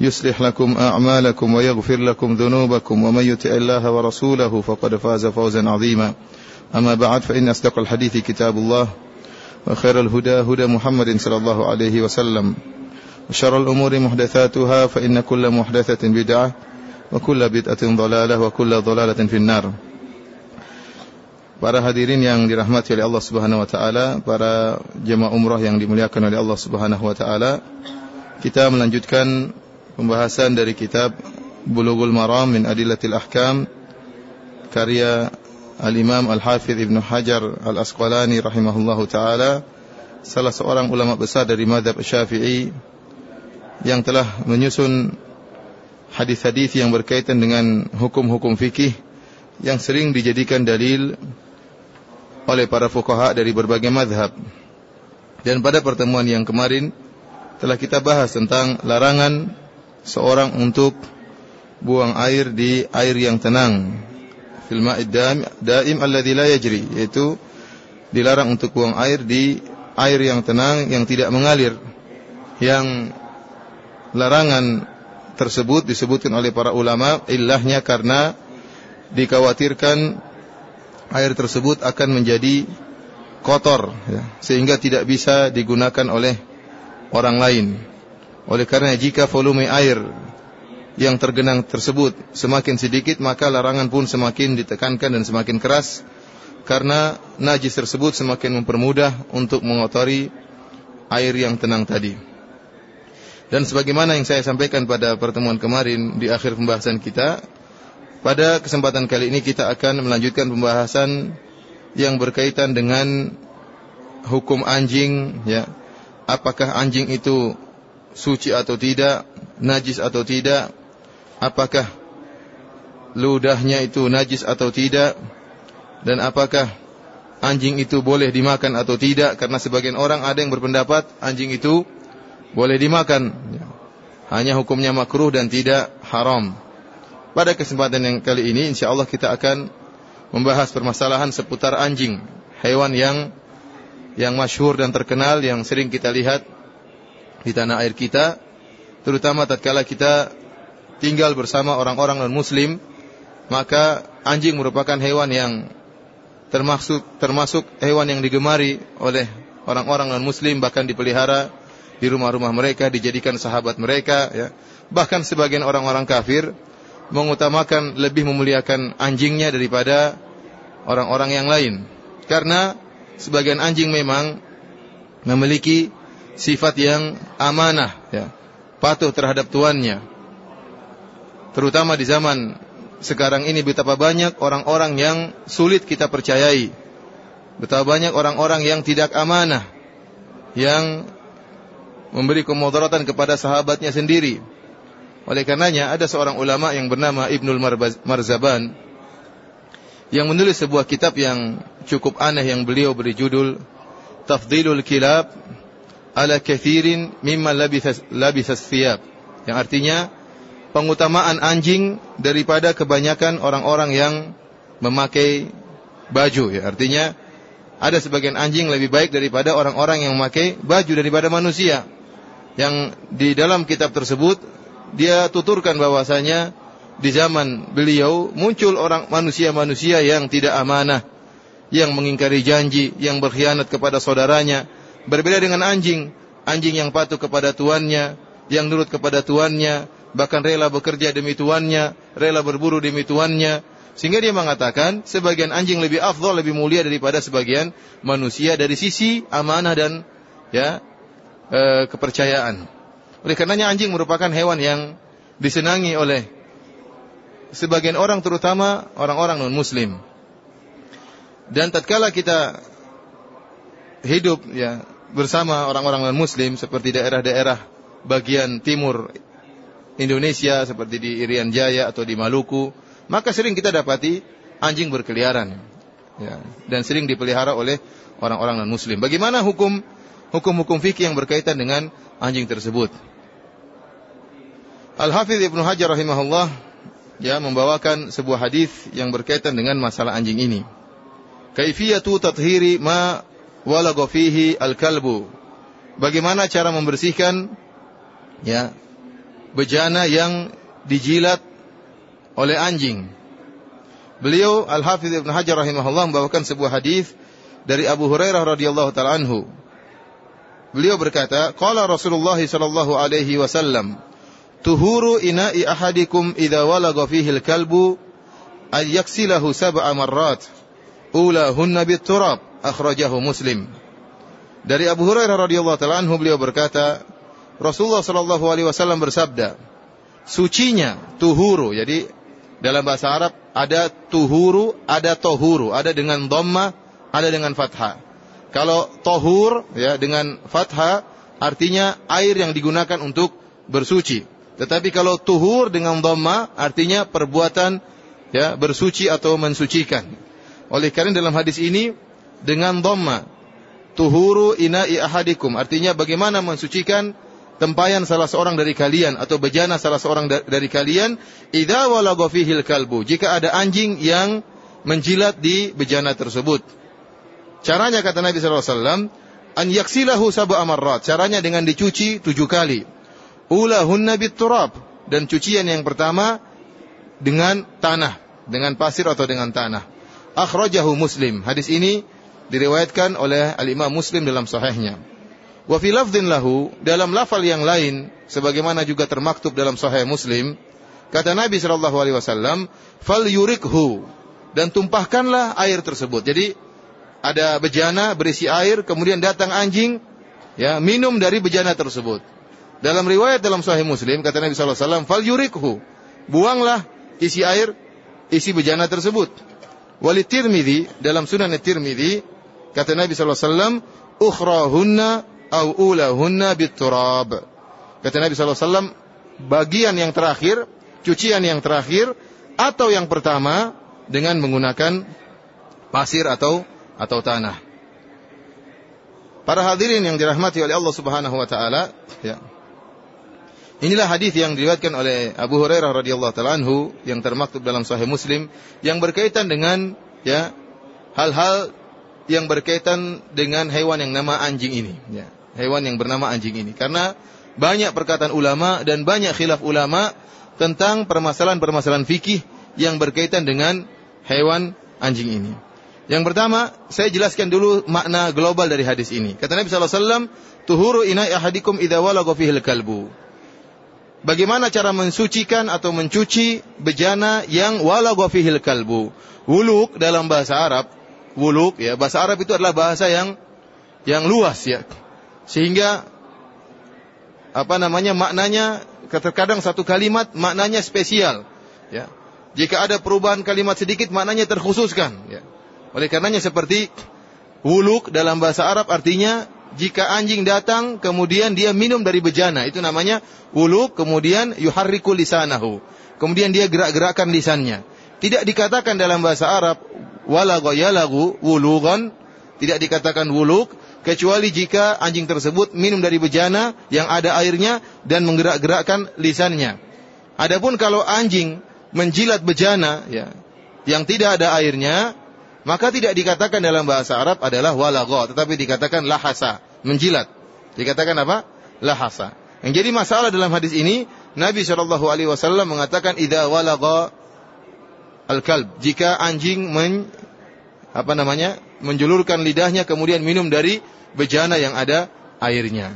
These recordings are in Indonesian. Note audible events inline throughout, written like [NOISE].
يصلح لكم أعمالكم ويغفر لكم ذنوبكم ومن يطع الله ورسوله فقد فاز فوزا عظيما. أما بعد فإن أصدق الحديث كتاب الله وخير الهدى هدى محمد صلى الله عليه وسلم. وشر الأمور محدثاتها فإن كل محدثة بدعة وكل بدعة ضلالة وكل ضلالة في النار. Para hadirin yang dirahmati oleh Allah Subhanahu wa taala, para jemaah umrah yang dimuliakan oleh Allah Subhanahu wa taala, kita melanjutkan pembahasan dari kitab Bulughul Maram min Adillatil Ahkam karya Al-Imam Al-Hafidh Ibn Hajar Al-Asqalani rahimahullahu taala salah seorang ulama besar dari mazhab Syafi'i yang telah menyusun hadis-hadis yang berkaitan dengan hukum-hukum fikih yang sering dijadikan dalil oleh para fuqaha dari berbagai mazhab. Dan pada pertemuan yang kemarin telah kita bahas tentang larangan seorang untuk buang air di air yang tenang. Fil ma'id daim alladhi la yajri, yaitu dilarang untuk buang air di air yang tenang yang tidak mengalir. Yang larangan tersebut disebutkan oleh para ulama illahnya karena dikhawatirkan air tersebut akan menjadi kotor ya, sehingga tidak bisa digunakan oleh orang lain. Oleh karena jika volume air yang tergenang tersebut semakin sedikit maka larangan pun semakin ditekankan dan semakin keras karena najis tersebut semakin mempermudah untuk mengotori air yang tenang tadi. Dan sebagaimana yang saya sampaikan pada pertemuan kemarin di akhir pembahasan kita, pada kesempatan kali ini kita akan melanjutkan pembahasan yang berkaitan dengan hukum anjing ya. Apakah anjing itu suci atau tidak, najis atau tidak, apakah ludahnya itu najis atau tidak, dan apakah anjing itu boleh dimakan atau tidak, karena sebagian orang ada yang berpendapat anjing itu boleh dimakan, hanya hukumnya makruh dan tidak haram. Pada kesempatan yang kali ini, insya Allah kita akan membahas permasalahan seputar anjing, hewan yang yang masyhur dan terkenal yang sering kita lihat di tanah air kita, terutama tatkala kita tinggal bersama orang-orang non-muslim, maka anjing merupakan hewan yang termasuk termasuk hewan yang digemari oleh orang-orang non-muslim bahkan dipelihara di rumah-rumah mereka, dijadikan sahabat mereka ya. Bahkan sebagian orang-orang kafir mengutamakan lebih memuliakan anjingnya daripada orang-orang yang lain. Karena sebagian anjing memang memiliki sifat yang amanah, ya, patuh terhadap tuannya. Terutama di zaman sekarang ini betapa banyak orang-orang yang sulit kita percayai. Betapa banyak orang-orang yang tidak amanah, yang memberi kemudaratan kepada sahabatnya sendiri. Oleh karenanya ada seorang ulama yang bernama Ibnul Marzaban yang menulis sebuah kitab yang cukup aneh yang beliau beri judul Tafdilul Kilab ala kathirin mimma labithas thiyab. Yang artinya pengutamaan anjing daripada kebanyakan orang-orang yang memakai baju ya. Artinya ada sebagian anjing lebih baik daripada orang-orang yang memakai baju daripada manusia. Yang di dalam kitab tersebut dia tuturkan bahwasanya di zaman beliau muncul orang manusia-manusia yang tidak amanah, yang mengingkari janji, yang berkhianat kepada saudaranya, Berbeda dengan anjing, anjing yang patuh kepada tuannya, yang nurut kepada tuannya, bahkan rela bekerja demi tuannya, rela berburu demi tuannya, Sehingga dia mengatakan sebagian anjing lebih afdol, lebih mulia daripada sebagian manusia dari sisi amanah dan ya e, kepercayaan. Oleh karenanya anjing merupakan hewan yang disenangi oleh sebagian orang terutama orang-orang non muslim. Dan tatkala kita hidup ya bersama orang-orang non muslim seperti daerah-daerah bagian timur Indonesia seperti di Irian Jaya atau di Maluku, maka sering kita dapati anjing berkeliaran. Ya, dan sering dipelihara oleh orang-orang non muslim. Bagaimana hukum hukum-hukum fikih yang berkaitan dengan anjing tersebut? Al-Hafidh Ibnu Hajar rahimahullah ya membawakan sebuah hadis yang berkaitan dengan masalah anjing ini. Kaifiyatu tathhiri ma walagha fihi al-kalbu. Bagaimana cara membersihkan ya bejana yang dijilat oleh anjing. Beliau Al-Hafidz Ibnu Hajar rahimahullah membawakan sebuah hadis dari Abu Hurairah radhiyallahu taala anhu. Beliau berkata, qala Rasulullah sallallahu alaihi wasallam, tuhuru ina'i ahadikum idza walagha fihi al-kalbu ay yaksilahu sab'a marrat. Ulahunna bit-turab, akhrajahu Muslim. Dari Abu Hurairah radhiyallahu taala anhu beliau berkata, Rasulullah sallallahu alaihi wasallam bersabda, sucinya tuhuru. Jadi dalam bahasa Arab ada tuhuru, ada tohuru, ada dengan dhamma, ada dengan fathah. Kalau tohur ya dengan fathah artinya air yang digunakan untuk bersuci. Tetapi kalau tuhur dengan dhamma artinya perbuatan ya bersuci atau mensucikan. Oleh karena dalam hadis ini dengan dhamma. Tuhuru ina'i ahadikum. Artinya bagaimana mensucikan tempayan salah seorang dari kalian atau bejana salah seorang dari kalian idza walagha fihil kalbu. Jika ada anjing yang menjilat di bejana tersebut. Caranya kata Nabi sallallahu alaihi wasallam an yaksilahu sab'a marrat. Caranya dengan dicuci tujuh kali. Ulahunna turab dan cucian yang pertama dengan tanah dengan pasir atau dengan tanah. Akhrajahu muslim. Hadis ini diriwayatkan oleh al-Imam Muslim dalam sahihnya Wa fi lafdhin lahu, dalam lafal yang lain, sebagaimana juga termaktub dalam Sahih Muslim, kata Nabi sallallahu alaihi wasallam, "Fal yurikhu" dan tumpahkanlah air tersebut. Jadi ada bejana berisi air, kemudian datang anjing, ya minum dari bejana tersebut. Dalam riwayat dalam Sahih Muslim kata Nabi sallallahu alaihi wasallam, "Fal yurikhu." Buanglah isi air, isi bejana tersebut. Wali Tirmidzi dalam Sunan Tirmidzi kata Nabi wasallam, "Ukhrahunna au ulahunna biturab. Kata Nabi SAW, bagian yang terakhir, cucian yang terakhir, atau yang pertama dengan menggunakan pasir atau atau tanah. Para hadirin yang dirahmati oleh Allah Subhanahu wa taala, ya. Inilah hadis yang diriwayatkan oleh Abu Hurairah radhiyallahu taala anhu yang termaktub dalam Sahih Muslim yang berkaitan dengan ya hal-hal yang berkaitan dengan hewan yang nama anjing ini, ya hewan yang bernama anjing ini. Karena banyak perkataan ulama dan banyak khilaf ulama tentang permasalahan-permasalahan fikih yang berkaitan dengan hewan anjing ini. Yang pertama, saya jelaskan dulu makna global dari hadis ini. Kata Nabi SAW, Tuhuru inai ahadikum idha kalbu. Bagaimana cara mensucikan atau mencuci bejana yang walagha fihil kalbu. Wuluk dalam bahasa Arab, wuluk ya, bahasa Arab itu adalah bahasa yang yang luas ya. Sehingga apa namanya maknanya terkadang satu kalimat maknanya spesial ya. Jika ada perubahan kalimat sedikit maknanya terkhususkan ya. Oleh karenanya seperti wuluk dalam bahasa Arab artinya jika anjing datang kemudian dia minum dari bejana itu namanya wuluk kemudian yuharriku lisanahu. Kemudian dia gerak-gerakkan lisannya. Tidak dikatakan dalam bahasa Arab wala ghayalagu wulugan, tidak dikatakan wuluk kecuali jika anjing tersebut minum dari bejana yang ada airnya dan menggerak-gerakkan lisannya. Adapun kalau anjing menjilat bejana ya yang tidak ada airnya, maka tidak dikatakan dalam bahasa Arab adalah walagha, tetapi dikatakan lahasa, menjilat. Dikatakan apa? Lahasa. Yang jadi masalah dalam hadis ini, Nabi Shallallahu alaihi wasallam mengatakan idza walagha al-kalb, jika anjing men apa namanya? menjulurkan lidahnya kemudian minum dari bejana yang ada airnya.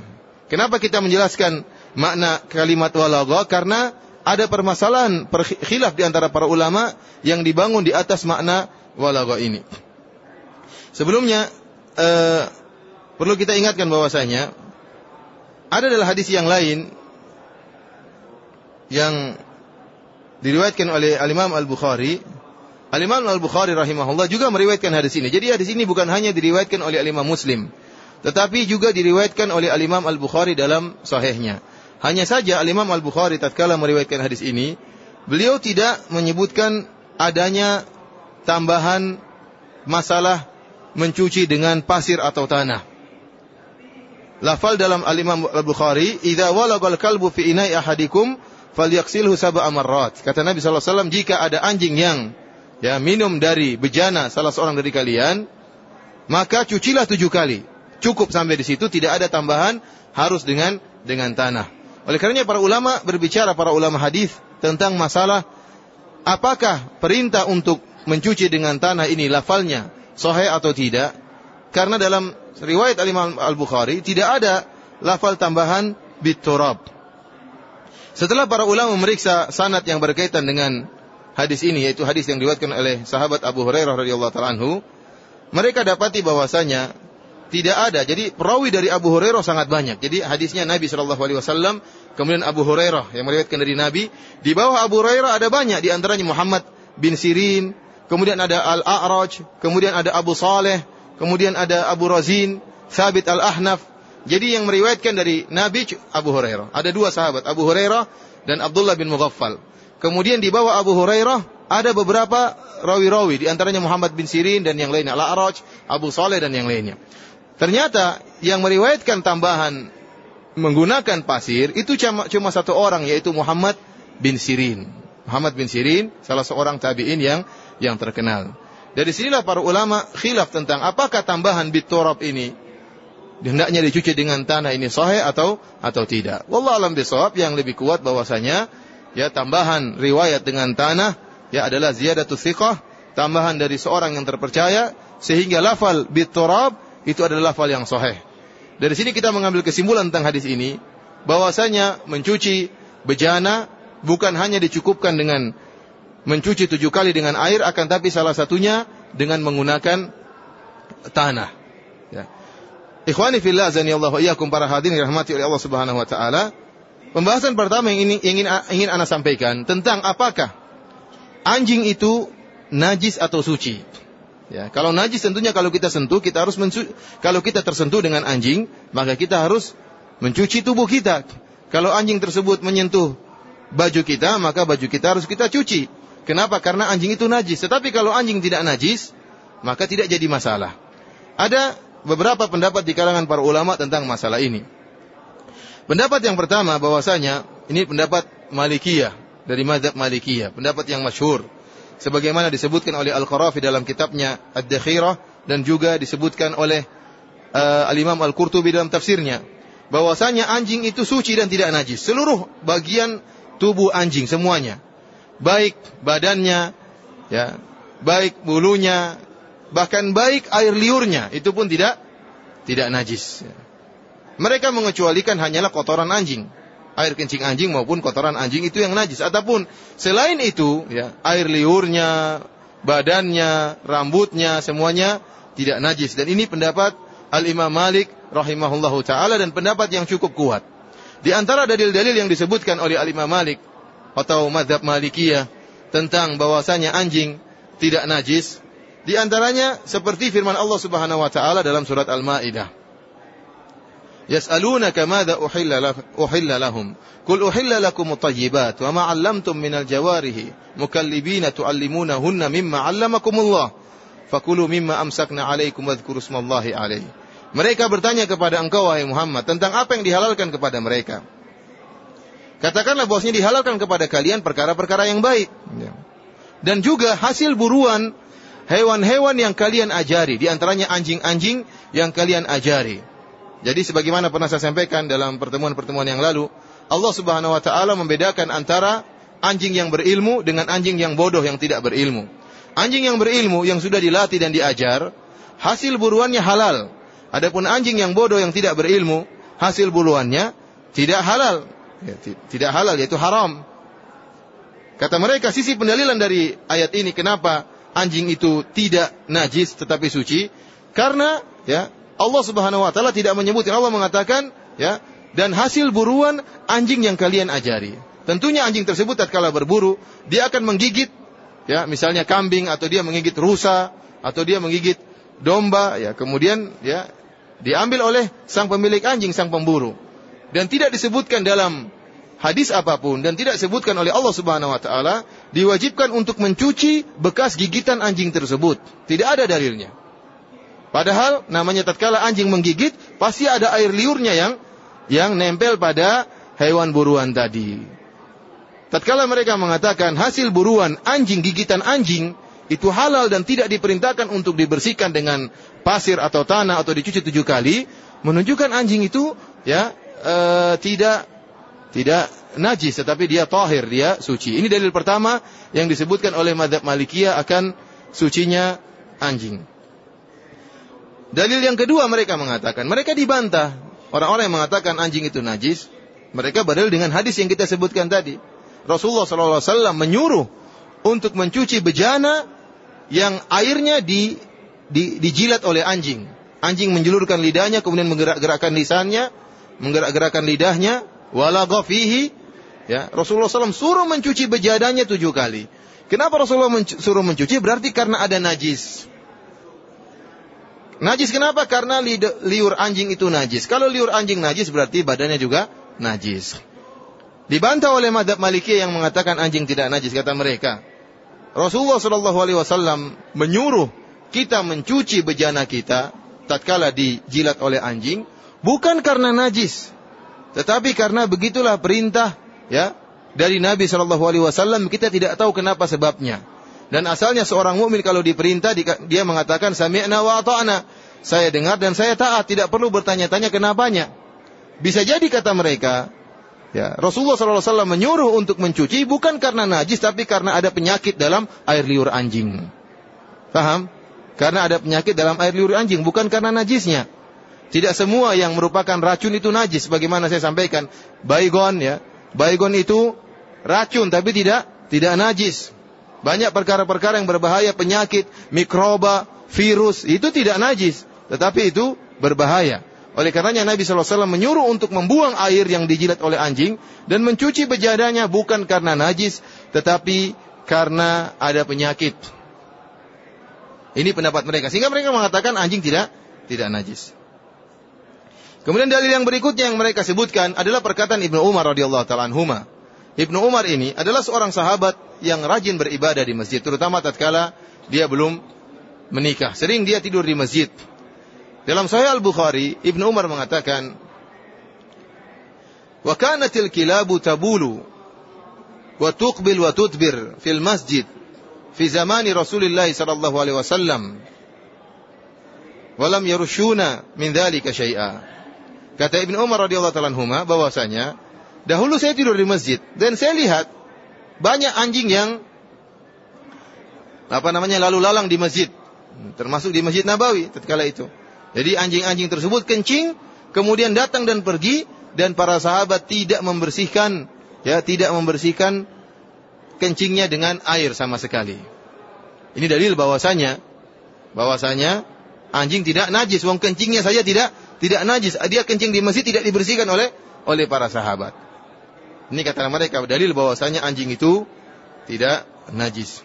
Kenapa kita menjelaskan makna kalimat walagha? Karena ada permasalahan khilaf di antara para ulama yang dibangun di atas makna walagha ini. Sebelumnya eh, perlu kita ingatkan bahwasanya ada adalah hadis yang lain yang diriwayatkan oleh Al-Imam Al-Bukhari. Al-Imam Al-Bukhari rahimahullah juga meriwayatkan hadis ini. Jadi hadis ini bukan hanya diriwayatkan oleh Al-Imam Muslim, tetapi juga diriwayatkan oleh Al-Imam Al-Bukhari dalam sahihnya. Hanya saja Al-Imam Al-Bukhari tatkala meriwayatkan hadis ini, beliau tidak menyebutkan adanya tambahan masalah mencuci dengan pasir atau tanah. Lafal dalam Al-Imam Al-Bukhari, "Idza walagal kalbu fi ina'i ahadikum falyaksilhu sab'a marrat." Kata Nabi sallallahu alaihi wasallam, jika ada anjing yang ya minum dari bejana salah seorang dari kalian, maka cucilah tujuh kali. Cukup sampai di situ, tidak ada tambahan, harus dengan dengan tanah. Oleh karenanya para ulama berbicara para ulama hadis tentang masalah apakah perintah untuk mencuci dengan tanah ini lafalnya sahih atau tidak? Karena dalam riwayat Al-Imam Al-Bukhari tidak ada lafal tambahan biturab. Setelah para ulama memeriksa sanad yang berkaitan dengan hadis ini yaitu hadis yang diriwayatkan oleh sahabat Abu Hurairah radhiyallahu taala anhu, mereka dapati bahwasanya tidak ada. Jadi perawi dari Abu Hurairah sangat banyak. Jadi hadisnya Nabi Shallallahu Alaihi Wasallam, kemudian Abu Hurairah yang meriwayatkan dari Nabi. Di bawah Abu Hurairah ada banyak. Di antaranya Muhammad bin Sirin, kemudian ada Al A'raj, kemudian ada Abu Saleh, kemudian ada Abu Razin, Thabit Al Ahnaf. Jadi yang meriwayatkan dari Nabi Abu Hurairah. Ada dua sahabat, Abu Hurairah dan Abdullah bin Mughaffal. Kemudian di bawah Abu Hurairah ada beberapa rawi-rawi, di antaranya Muhammad bin Sirin dan yang lainnya, Al-A'raj, Abu Saleh dan yang lainnya. Ternyata yang meriwayatkan tambahan menggunakan pasir itu cuma, cuma satu orang yaitu Muhammad bin Sirin. Muhammad bin Sirin salah seorang tabi'in yang yang terkenal. Dari sinilah para ulama khilaf tentang apakah tambahan biturab ini hendaknya dicuci dengan tanah ini sahih atau atau tidak. Wallah alam bisawab yang lebih kuat bahwasanya ya tambahan riwayat dengan tanah ya adalah ziyadatu thiqah, tambahan dari seorang yang terpercaya sehingga lafal biturab itu adalah lafal yang sahih. Dari sini kita mengambil kesimpulan tentang hadis ini bahwasanya mencuci bejana bukan hanya dicukupkan dengan mencuci tujuh kali dengan air, akan tapi salah satunya dengan menggunakan tanah. Ikhwani fillah azani Allah iyyakum para hadirin rahmati oleh Allah Subhanahu wa taala. Pembahasan pertama yang ingin ingin ingin ana sampaikan tentang apakah anjing itu najis atau suci. Ya, kalau najis tentunya kalau kita sentuh kita harus mencu kalau kita tersentuh dengan anjing, maka kita harus mencuci tubuh kita. Kalau anjing tersebut menyentuh baju kita, maka baju kita harus kita cuci. Kenapa? Karena anjing itu najis. Tetapi kalau anjing tidak najis, maka tidak jadi masalah. Ada beberapa pendapat di kalangan para ulama tentang masalah ini. Pendapat yang pertama bahwasanya ini pendapat Malikiyah dari mazhab Malikiyah, pendapat yang masyhur sebagaimana disebutkan oleh Al-Qarafi dalam kitabnya Ad-Dakhirah dan juga disebutkan oleh uh, Al-Imam Al-Qurtubi dalam tafsirnya bahwasanya anjing itu suci dan tidak najis seluruh bagian tubuh anjing semuanya baik badannya ya baik bulunya bahkan baik air liurnya itu pun tidak tidak najis mereka mengecualikan hanyalah kotoran anjing air kencing anjing maupun kotoran anjing itu yang najis. Ataupun selain itu, ya, air liurnya, badannya, rambutnya, semuanya tidak najis. Dan ini pendapat Al-Imam Malik rahimahullahu taala dan pendapat yang cukup kuat. Di antara dalil-dalil yang disebutkan oleh Al-Imam Malik atau madhab Malikiyah tentang bahwasanya anjing tidak najis, di antaranya seperti firman Allah Subhanahu wa taala dalam surat Al-Maidah. Yas'alunaka madza uhilla lahum? Qul uhilla lakum at-tayyibat wa ma 'allamtum minal jawarihi mukallibina tu'allimunahunna mimma 'allamakumullah. Fakulu mimma amsakna 'alaikum wadhkuru smallahi 'alaihi. Mereka bertanya kepada engkau wahai Muhammad tentang apa yang dihalalkan kepada mereka. Katakanlah bahwasanya dihalalkan kepada kalian perkara-perkara yang baik. Ya. Dan juga hasil buruan hewan-hewan yang kalian ajari. Di antaranya anjing-anjing yang kalian ajari. Jadi sebagaimana pernah saya sampaikan dalam pertemuan-pertemuan yang lalu, Allah Subhanahu wa taala membedakan antara anjing yang berilmu dengan anjing yang bodoh yang tidak berilmu. Anjing yang berilmu yang sudah dilatih dan diajar, hasil buruannya halal. Adapun anjing yang bodoh yang tidak berilmu, hasil buruannya tidak halal. Ya, tidak halal yaitu haram. Kata mereka sisi pendalilan dari ayat ini kenapa anjing itu tidak najis tetapi suci? Karena ya Allah Subhanahu wa taala tidak menyebutkan Allah mengatakan ya dan hasil buruan anjing yang kalian ajari. Tentunya anjing tersebut tatkala berburu, dia akan menggigit ya, misalnya kambing atau dia menggigit rusa atau dia menggigit domba ya, kemudian ya diambil oleh sang pemilik anjing, sang pemburu. Dan tidak disebutkan dalam hadis apa pun dan tidak disebutkan oleh Allah Subhanahu wa taala diwajibkan untuk mencuci bekas gigitan anjing tersebut. Tidak ada dalilnya. Padahal namanya tatkala anjing menggigit pasti ada air liurnya yang yang nempel pada hewan buruan tadi. Tatkala mereka mengatakan hasil buruan anjing gigitan anjing itu halal dan tidak diperintahkan untuk dibersihkan dengan pasir atau tanah atau dicuci tujuh kali, menunjukkan anjing itu ya e, tidak tidak najis tetapi dia tahir, dia suci. Ini dalil pertama yang disebutkan oleh madhab Malikiyah akan sucinya anjing. Dalil yang kedua mereka mengatakan, mereka dibantah. Orang-orang yang mengatakan anjing itu najis, mereka berdalil dengan hadis yang kita sebutkan tadi. Rasulullah SAW menyuruh untuk mencuci bejana yang airnya di, di, dijilat oleh anjing. Anjing menjulurkan lidahnya, kemudian menggerak-gerakkan lisannya, menggerak-gerakkan lidahnya, wala fihi. Ya, Rasulullah SAW suruh mencuci bejadanya tujuh kali. Kenapa Rasulullah suruh mencuci? Berarti karena ada najis. Najis kenapa? Karena liur anjing itu najis. Kalau liur anjing najis berarti badannya juga najis. Dibantah oleh madhab maliki yang mengatakan anjing tidak najis kata mereka. Rasulullah Shallallahu Alaihi Wasallam menyuruh kita mencuci bejana kita tatkala dijilat oleh anjing bukan karena najis, tetapi karena begitulah perintah ya dari Nabi Shallallahu Alaihi Wasallam kita tidak tahu kenapa sebabnya. Dan asalnya seorang mukmin kalau diperintah dia mengatakan sami'na wa ata'na. Saya dengar dan saya taat, tidak perlu bertanya-tanya kenapanya. Bisa jadi kata mereka, ya, Rasulullah SAW menyuruh untuk mencuci bukan karena najis tapi karena ada penyakit dalam air liur anjing. Paham? Karena ada penyakit dalam air liur anjing, bukan karena najisnya. Tidak semua yang merupakan racun itu najis, bagaimana saya sampaikan. Baygon ya, baygon itu racun tapi tidak tidak najis. Banyak perkara-perkara yang berbahaya, penyakit, mikroba, virus, itu tidak najis. Tetapi itu berbahaya. Oleh karenanya Nabi SAW menyuruh untuk membuang air yang dijilat oleh anjing dan mencuci bejadanya bukan karena najis, tetapi karena ada penyakit. Ini pendapat mereka. Sehingga mereka mengatakan anjing tidak tidak najis. Kemudian dalil yang berikutnya yang mereka sebutkan adalah perkataan Ibnu Umar radhiyallahu taala anhuma. Ibnu Umar ini adalah seorang sahabat yang rajin beribadah di masjid, terutama tatkala dia belum menikah. Sering dia tidur di masjid. Dalam Sahih Al-Bukhari, Ibnu Umar mengatakan, "Wa kanatil kilabu tabulu wa tuqbil wa tudbir fil masjid fi zamani Rasulullah sallallahu alaihi wasallam." Walam yarushuna min dhalika syai'a. Kata Ibnu Umar radhiyallahu taala bahwasanya Dahulu saya tidur di masjid dan saya lihat banyak anjing yang apa namanya lalu lalang di masjid, termasuk di Masjid Nabawi tatkala itu. Jadi anjing-anjing tersebut kencing, kemudian datang dan pergi dan para sahabat tidak membersihkan ya, tidak membersihkan kencingnya dengan air sama sekali. Ini dalil bahwasanya bahwasanya anjing tidak najis, wong kencingnya saja tidak tidak najis. Dia kencing di masjid tidak dibersihkan oleh oleh para sahabat. Ini kata mereka dalil bahwasanya anjing itu tidak najis.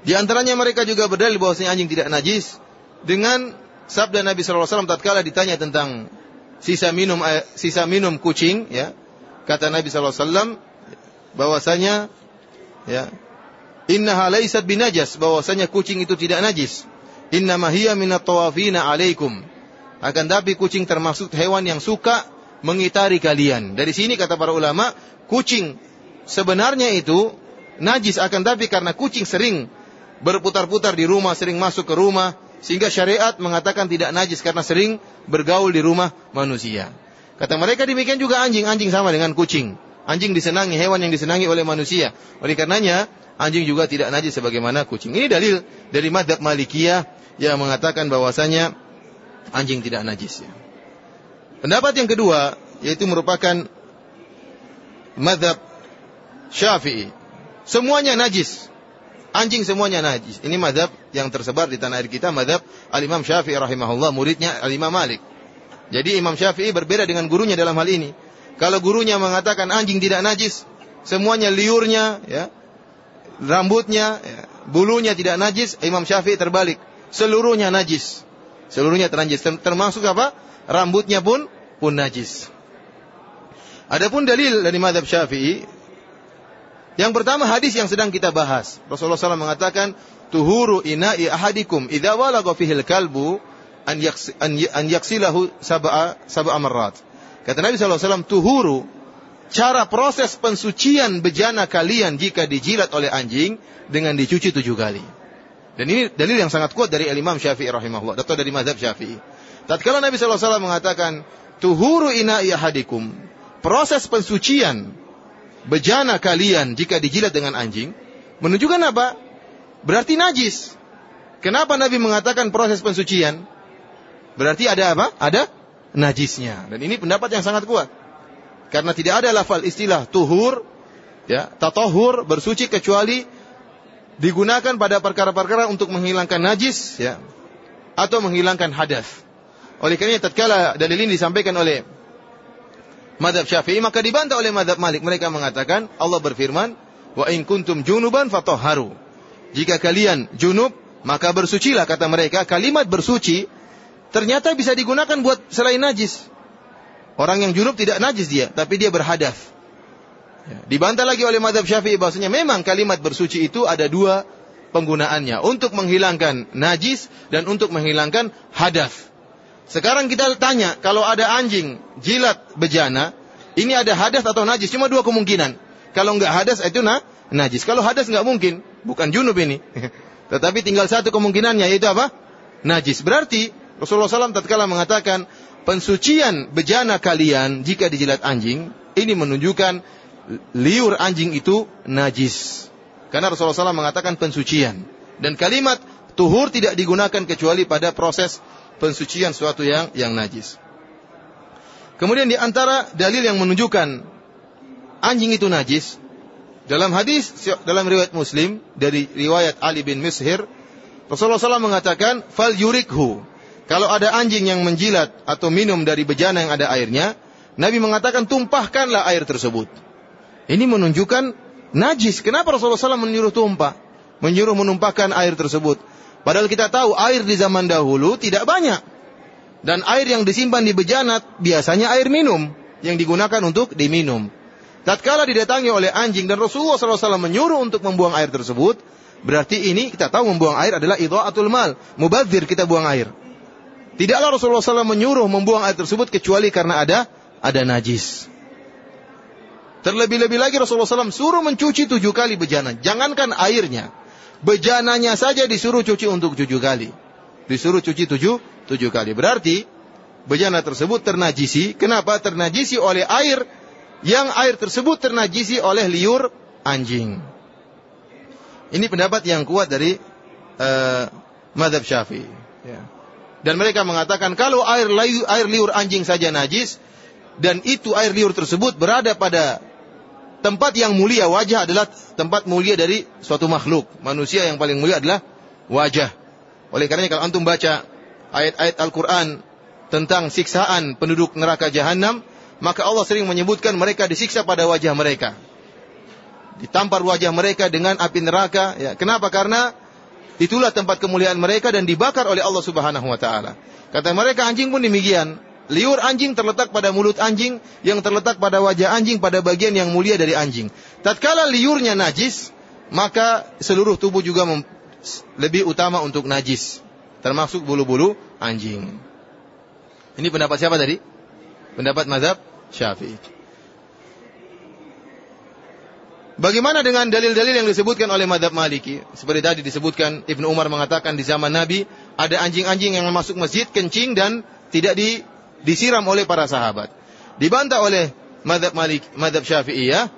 Di antaranya mereka juga berdalil bahwasanya anjing tidak najis dengan sabda Nabi SAW tatkala ditanya tentang sisa minum sisa minum kucing ya kata Nabi SAW bahwasanya ya innaha laysat binajas bahwasanya kucing itu tidak najis innama hiya minat tawafina alaikum akan tapi kucing termasuk hewan yang suka mengitari kalian. Dari sini kata para ulama, kucing sebenarnya itu najis akan tapi karena kucing sering berputar-putar di rumah, sering masuk ke rumah, sehingga syariat mengatakan tidak najis karena sering bergaul di rumah manusia. Kata mereka demikian juga anjing, anjing sama dengan kucing. Anjing disenangi, hewan yang disenangi oleh manusia. Oleh karenanya, anjing juga tidak najis sebagaimana kucing. Ini dalil dari madhab malikiyah yang mengatakan bahwasanya anjing tidak najis. Ya. Pendapat yang kedua yaitu merupakan madhab Syafi'i semuanya najis. Anjing semuanya najis. Ini madhab yang tersebar di tanah air kita, madhab Al-Imam Syafi'i rahimahullah, muridnya Al-Imam Malik. Jadi Imam Syafi'i berbeda dengan gurunya dalam hal ini. Kalau gurunya mengatakan anjing tidak najis, semuanya liurnya, ya, rambutnya, ya, bulunya tidak najis, Imam Syafi'i terbalik. Seluruhnya najis. Seluruhnya najis. Termasuk apa? Rambutnya pun pun najis. Adapun dalil dari madhab Syafi'i, yang pertama hadis yang sedang kita bahas. Rasulullah SAW mengatakan, tuhuru ina'i ahadikum idza walagha fihil kalbu an, yaks, yaksilahu sab'a sab'a marrat. Kata Nabi SAW, tuhuru cara proses pensucian bejana kalian jika dijilat oleh anjing dengan dicuci tujuh kali. Dan ini dalil yang sangat kuat dari Imam Syafi'i rahimahullah atau dari mazhab Syafi'i. Tatkala Nabi SAW mengatakan tuhuru ina'i ahadikum, proses pensucian bejana kalian jika dijilat dengan anjing, menunjukkan apa? Berarti najis. Kenapa Nabi mengatakan proses pensucian? Berarti ada apa? Ada najisnya. Dan ini pendapat yang sangat kuat. Karena tidak ada lafal istilah tuhur, ya, tatohur, bersuci kecuali digunakan pada perkara-perkara untuk menghilangkan najis, ya, atau menghilangkan hadas. Oleh karena tatkala dalil ini disampaikan oleh madhab Syafi'i maka dibantah oleh madhab Malik. Mereka mengatakan Allah berfirman, "Wa in kuntum junuban fatahharu." Jika kalian junub, maka bersucilah kata mereka. Kalimat bersuci ternyata bisa digunakan buat selain najis. Orang yang junub tidak najis dia, tapi dia berhadas. Ya, dibantah lagi oleh madhab Syafi'i bahwasanya memang kalimat bersuci itu ada dua penggunaannya untuk menghilangkan najis dan untuk menghilangkan hadas. Sekarang kita tanya, kalau ada anjing jilat bejana, ini ada hadas atau najis? Cuma dua kemungkinan. Kalau nggak hadas itu na, najis. Kalau hadas nggak mungkin, bukan junub ini. [LAUGHS] Tetapi tinggal satu kemungkinannya yaitu apa? Najis. Berarti Rasulullah SAW tatkala mengatakan pensucian bejana kalian jika dijilat anjing, ini menunjukkan liur anjing itu najis. Karena Rasulullah SAW mengatakan pensucian. Dan kalimat tuhur tidak digunakan kecuali pada proses pensucian suatu yang yang najis. Kemudian di antara dalil yang menunjukkan anjing itu najis dalam hadis dalam riwayat Muslim dari riwayat Ali bin Mishir Rasulullah SAW mengatakan fal yurikhu kalau ada anjing yang menjilat atau minum dari bejana yang ada airnya Nabi mengatakan tumpahkanlah air tersebut. Ini menunjukkan najis. Kenapa Rasulullah SAW menyuruh tumpah? Menyuruh menumpahkan air tersebut. Padahal kita tahu air di zaman dahulu tidak banyak. Dan air yang disimpan di bejana biasanya air minum yang digunakan untuk diminum. Tatkala didatangi oleh anjing dan Rasulullah SAW menyuruh untuk membuang air tersebut, berarti ini kita tahu membuang air adalah idha'atul mal, mubadzir kita buang air. Tidaklah Rasulullah SAW menyuruh membuang air tersebut kecuali karena ada ada najis. Terlebih-lebih lagi Rasulullah SAW suruh mencuci tujuh kali bejana. Jangankan airnya bejananya saja disuruh cuci untuk tujuh kali. Disuruh cuci tujuh, tujuh kali. Berarti bejana tersebut ternajisi. Kenapa? Ternajisi oleh air yang air tersebut ternajisi oleh liur anjing. Ini pendapat yang kuat dari uh, madhab syafi'i. Ya. Dan mereka mengatakan kalau air air liur anjing saja najis dan itu air liur tersebut berada pada tempat yang mulia wajah adalah tempat mulia dari suatu makhluk. Manusia yang paling mulia adalah wajah. Oleh karenanya kalau antum baca ayat-ayat Al-Quran tentang siksaan penduduk neraka jahanam, maka Allah sering menyebutkan mereka disiksa pada wajah mereka. Ditampar wajah mereka dengan api neraka. Ya, kenapa? Karena itulah tempat kemuliaan mereka dan dibakar oleh Allah Subhanahu wa taala. Kata mereka anjing pun demikian. Liur anjing terletak pada mulut anjing, yang terletak pada wajah anjing pada bagian yang mulia dari anjing. Tatkala liurnya najis, maka seluruh tubuh juga lebih utama untuk najis, termasuk bulu-bulu anjing. Ini pendapat siapa tadi? Pendapat mazhab Syafi'i. Bagaimana dengan dalil-dalil yang disebutkan oleh madhab Maliki? Seperti tadi disebutkan Ibnu Umar mengatakan di zaman Nabi ada anjing-anjing yang masuk masjid kencing dan tidak di disiram oleh para sahabat. Dibantah oleh madhab Malik, madhab Syafi'iyah.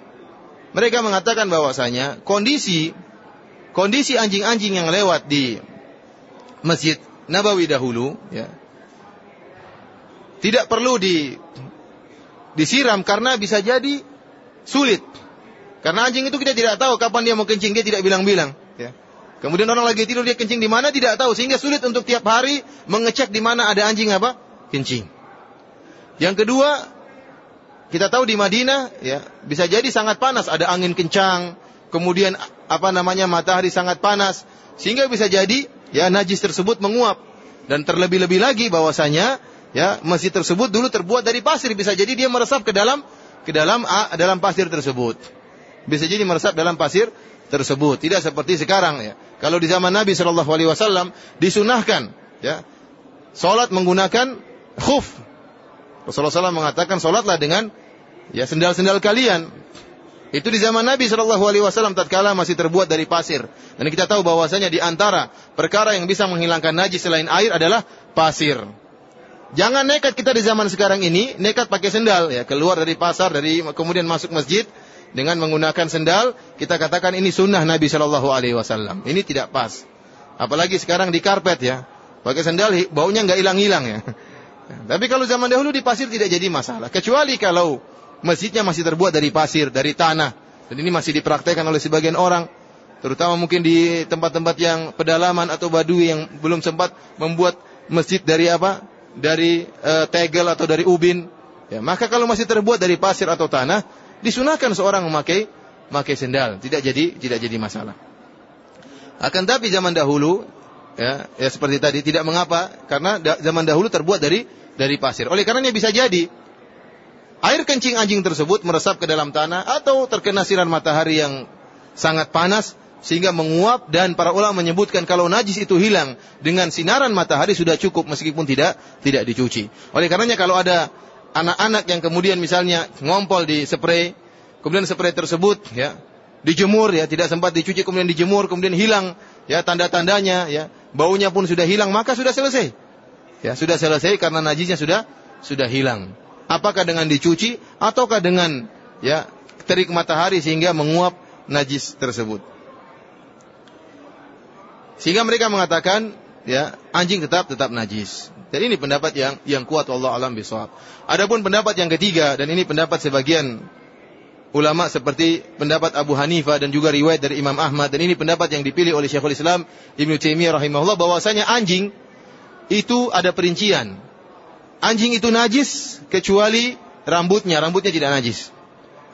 Mereka mengatakan bahwasanya kondisi kondisi anjing-anjing yang lewat di Masjid Nabawi dahulu ya, tidak perlu di disiram karena bisa jadi sulit Karena anjing itu kita tidak tahu kapan dia mau kencing, dia tidak bilang-bilang. Ya. Kemudian orang lagi tidur dia kencing di mana tidak tahu, sehingga sulit untuk tiap hari mengecek di mana ada anjing apa kencing. Yang kedua, kita tahu di Madinah ya bisa jadi sangat panas, ada angin kencang, kemudian apa namanya matahari sangat panas, sehingga bisa jadi ya najis tersebut menguap dan terlebih-lebih lagi bahwasanya ya masjid tersebut dulu terbuat dari pasir, bisa jadi dia meresap ke dalam ke dalam dalam pasir tersebut. Bisa jadi meresap dalam pasir tersebut. Tidak seperti sekarang ya. Kalau di zaman Nabi Shallallahu Alaihi Wasallam disunahkan ya, solat menggunakan khuf. Rasulullah SAW mengatakan solatlah dengan ya sendal-sendal kalian. Itu di zaman Nabi Shallallahu Alaihi Wasallam tatkala masih terbuat dari pasir. Dan kita tahu bahwasanya di antara perkara yang bisa menghilangkan najis selain air adalah pasir. Jangan nekat kita di zaman sekarang ini nekat pakai sendal ya keluar dari pasar dari kemudian masuk masjid dengan menggunakan sendal kita katakan ini sunnah Nabi Shallallahu Alaihi Wasallam. Ini tidak pas. Apalagi sekarang di karpet ya pakai sendal baunya nggak hilang-hilang ya. Tapi kalau zaman dahulu di pasir tidak jadi masalah. Kecuali kalau masjidnya masih terbuat dari pasir, dari tanah. Dan ini masih dipraktekkan oleh sebagian orang. Terutama mungkin di tempat-tempat yang pedalaman atau badui yang belum sempat membuat masjid dari apa? Dari e, tegel atau dari ubin. Ya, maka kalau masih terbuat dari pasir atau tanah, disunahkan seorang memakai memakai sendal. Tidak jadi tidak jadi masalah. Akan tapi zaman dahulu ya, ya seperti tadi tidak mengapa karena da, zaman dahulu terbuat dari dari pasir. Oleh karenanya bisa jadi air kencing anjing tersebut meresap ke dalam tanah atau terkena sinar matahari yang sangat panas sehingga menguap dan para ulama menyebutkan kalau najis itu hilang dengan sinaran matahari sudah cukup meskipun tidak tidak dicuci. Oleh karenanya kalau ada anak-anak yang kemudian misalnya ngompol di spray, kemudian spray tersebut ya dijemur ya tidak sempat dicuci kemudian dijemur kemudian hilang ya tanda-tandanya ya baunya pun sudah hilang maka sudah selesai. Ya, sudah selesai karena najisnya sudah sudah hilang. Apakah dengan dicuci ataukah dengan ya terik matahari sehingga menguap najis tersebut. Sehingga mereka mengatakan ya anjing tetap tetap najis. Dan ini pendapat yang yang kuat Allah alam bisawab. Adapun pendapat yang ketiga dan ini pendapat sebagian ulama seperti pendapat Abu Hanifah dan juga riwayat dari Imam Ahmad dan ini pendapat yang dipilih oleh Syekhul Islam Ibnu Taimiyah rahimahullah bahwasanya anjing itu ada perincian anjing itu najis kecuali rambutnya, rambutnya tidak najis.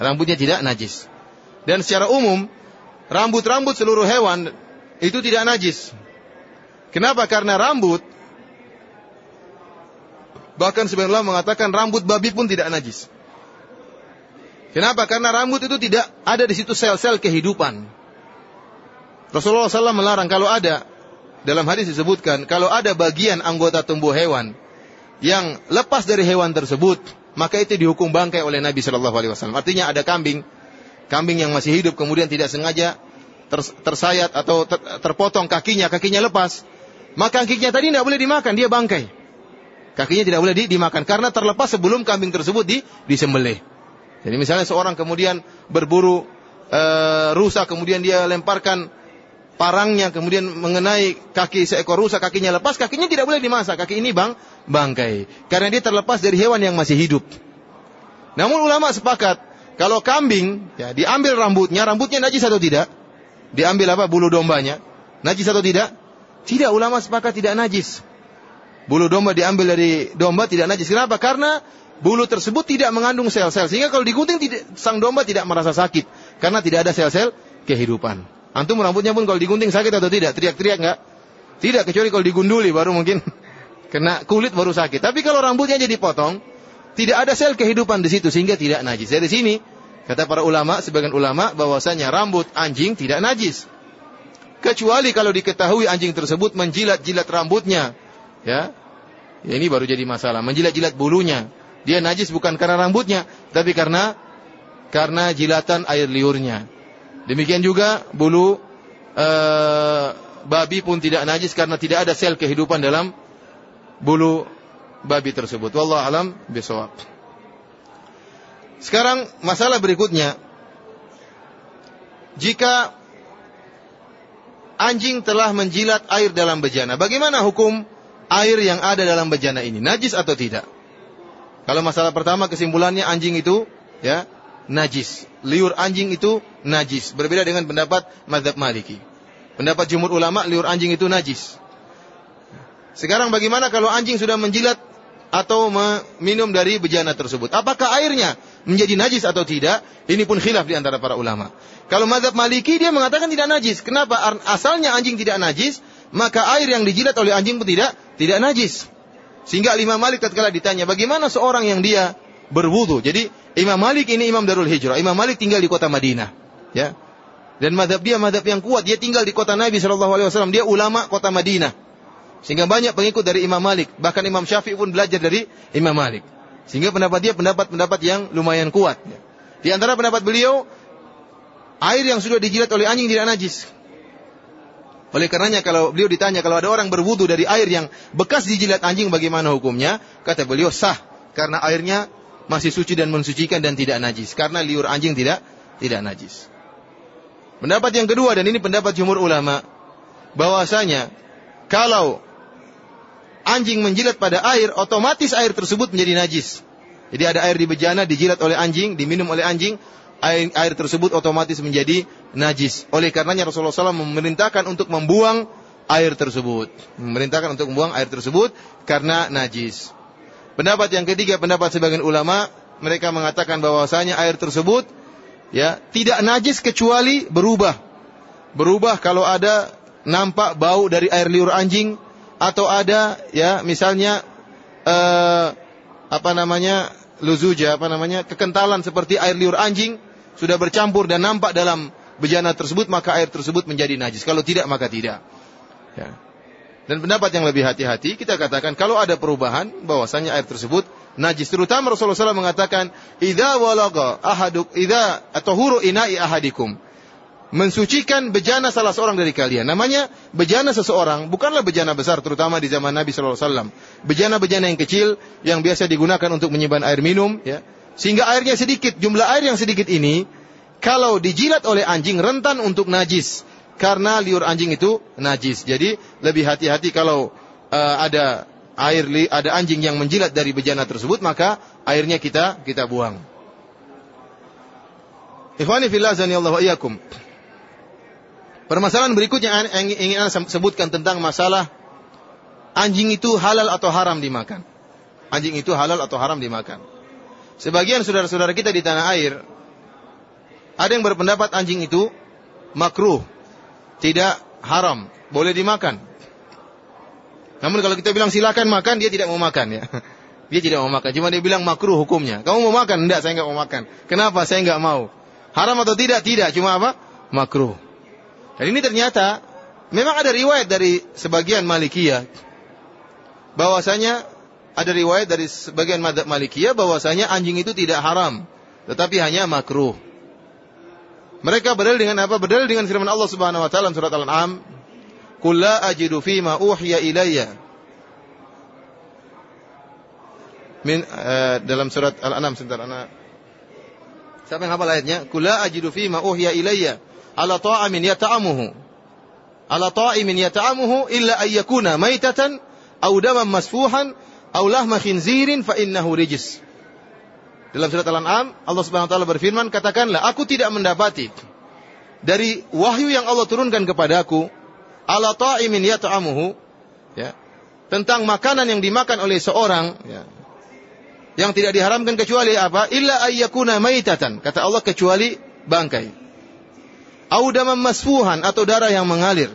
Rambutnya tidak najis. Dan secara umum, rambut-rambut seluruh hewan itu tidak najis. Kenapa? Karena rambut bahkan sebenarnya mengatakan rambut babi pun tidak najis. Kenapa? Karena rambut itu tidak ada di situ sel-sel kehidupan. Rasulullah SAW melarang kalau ada dalam hadis disebutkan kalau ada bagian anggota tumbuh hewan yang lepas dari hewan tersebut, maka itu dihukum bangkai oleh Nabi Shallallahu Alaihi Wasallam. Artinya ada kambing, kambing yang masih hidup kemudian tidak sengaja tersayat atau ter, terpotong kakinya, kakinya lepas, maka kakinya tadi tidak boleh dimakan, dia bangkai. Kakinya tidak boleh di, dimakan karena terlepas sebelum kambing tersebut di, disembelih. Jadi misalnya seorang kemudian berburu e, rusa, kemudian dia lemparkan parangnya kemudian mengenai kaki seekor rusa kakinya lepas kakinya tidak boleh dimasak. Kaki ini bang bangkai. Karena dia terlepas dari hewan yang masih hidup. Namun ulama sepakat kalau kambing ya diambil rambutnya rambutnya najis atau tidak? Diambil apa? Bulu dombanya. Najis atau tidak? Tidak ulama sepakat tidak najis. Bulu domba diambil dari domba tidak najis. Kenapa? Karena bulu tersebut tidak mengandung sel-sel. Sehingga kalau digunting tidak, sang domba tidak merasa sakit. Karena tidak ada sel-sel kehidupan Antum rambutnya pun kalau digunting sakit atau tidak? Teriak-teriak enggak? Tidak, kecuali kalau digunduli baru mungkin [LAUGHS] kena kulit baru sakit. Tapi kalau rambutnya jadi potong, tidak ada sel kehidupan di situ sehingga tidak najis. Dari sini kata para ulama, sebagian ulama bahwasanya rambut anjing tidak najis. Kecuali kalau diketahui anjing tersebut menjilat-jilat rambutnya, ya. ya ini baru jadi masalah, menjilat-jilat bulunya. Dia najis bukan karena rambutnya, tapi karena karena jilatan air liurnya. Demikian juga bulu e, babi pun tidak najis karena tidak ada sel kehidupan dalam bulu babi tersebut. Wallahu alam bisawab. Sekarang masalah berikutnya. Jika anjing telah menjilat air dalam bejana, bagaimana hukum air yang ada dalam bejana ini? Najis atau tidak? Kalau masalah pertama kesimpulannya anjing itu ya najis. Liur anjing itu najis. Berbeda dengan pendapat madhab maliki. Pendapat jumhur ulama, liur anjing itu najis. Sekarang bagaimana kalau anjing sudah menjilat atau meminum dari bejana tersebut? Apakah airnya menjadi najis atau tidak? Ini pun khilaf di antara para ulama. Kalau madhab maliki dia mengatakan tidak najis. Kenapa? Asalnya anjing tidak najis, maka air yang dijilat oleh anjing pun tidak tidak najis. Sehingga Imam Malik tatkala ditanya, bagaimana seorang yang dia berwudu? Jadi Imam Malik ini Imam Darul Hijrah. Imam Malik tinggal di kota Madinah, ya. Dan madhab dia madhab yang kuat. Dia tinggal di kota Nabi Shallallahu Alaihi Wasallam. Dia ulama kota Madinah. Sehingga banyak pengikut dari Imam Malik. Bahkan Imam Syafi'i pun belajar dari Imam Malik. Sehingga pendapat dia pendapat-pendapat yang lumayan kuat. Ya. Di antara pendapat beliau, air yang sudah dijilat oleh anjing tidak najis. Oleh karenanya kalau beliau ditanya kalau ada orang berwudu dari air yang bekas dijilat anjing bagaimana hukumnya? Kata beliau sah karena airnya masih suci dan mensucikan dan tidak najis karena liur anjing tidak tidak najis. Pendapat yang kedua dan ini pendapat jumhur ulama bahwasanya kalau anjing menjilat pada air otomatis air tersebut menjadi najis. Jadi ada air di bejana dijilat oleh anjing, diminum oleh anjing, air, air tersebut otomatis menjadi najis. Oleh karenanya Rasulullah SAW memerintahkan untuk membuang air tersebut. Memerintahkan untuk membuang air tersebut karena najis. Pendapat yang ketiga, pendapat sebagian ulama, mereka mengatakan bahwasanya air tersebut ya tidak najis kecuali berubah. Berubah kalau ada nampak bau dari air liur anjing atau ada ya misalnya eh, apa namanya luzuja apa namanya kekentalan seperti air liur anjing sudah bercampur dan nampak dalam bejana tersebut maka air tersebut menjadi najis. Kalau tidak maka tidak. Ya. Dan pendapat yang lebih hati-hati kita katakan kalau ada perubahan bahwasanya air tersebut najis. Terutama Rasulullah SAW mengatakan idza walaga ahaduk idza atahuru ina'i ahadikum mensucikan bejana salah seorang dari kalian. Namanya bejana seseorang bukanlah bejana besar terutama di zaman Nabi wasallam. Bejana-bejana yang kecil yang biasa digunakan untuk menyimpan air minum ya. Sehingga airnya sedikit, jumlah air yang sedikit ini kalau dijilat oleh anjing rentan untuk najis karena liur anjing itu najis. Jadi lebih hati-hati kalau uh, ada air ada anjing yang menjilat dari bejana tersebut maka airnya kita kita buang. Ikhwani fillah zanillahu iyyakum. Permasalahan berikutnya yang ingin Anda sebutkan tentang masalah anjing itu halal atau haram dimakan. Anjing itu halal atau haram dimakan. Sebagian saudara-saudara kita di tanah air ada yang berpendapat anjing itu makruh, tidak haram, boleh dimakan. Namun kalau kita bilang silakan makan, dia tidak mau makan ya. [LAUGHS] Dia tidak mau makan, cuma dia bilang makruh hukumnya. Kamu mau makan? Tidak, saya nggak mau makan. Kenapa? Saya nggak mau. Haram atau tidak? Tidak, cuma apa? Makruh. Dan ini ternyata memang ada riwayat dari sebagian Malikiyah bahwasanya ada riwayat dari sebagian madhab Malikiyah bahwasanya anjing itu tidak haram, tetapi hanya makruh. Mereka berdalil dengan apa? Berdalil dengan firman Allah Subhanahu wa taala surat Al-An'am, "Qul la ajidu fi ma uhiya ilayya." Min uh, dalam surat Al-An'am sebentar anak. Siapa yang hafal ayatnya? "Qul la ajidu fi ma uhiya ilayya." ala ta'imin yata'amuhu ala ta'imin yata'amuhu illa an yakuna maitatan aw daman masfuhan aw lahma khinzirin fa innahu rijis. Dalam surat Al-An'am Allah Subhanahu wa taala berfirman, katakanlah aku tidak mendapati dari wahyu yang Allah turunkan kepadaku ala ta'imin yata'amuhu ya tentang makanan yang dimakan oleh seorang ya, yang tidak diharamkan kecuali apa? Illa ayyakuna maitatan. Kata Allah kecuali bangkai. Audaman masfuhan atau darah yang mengalir.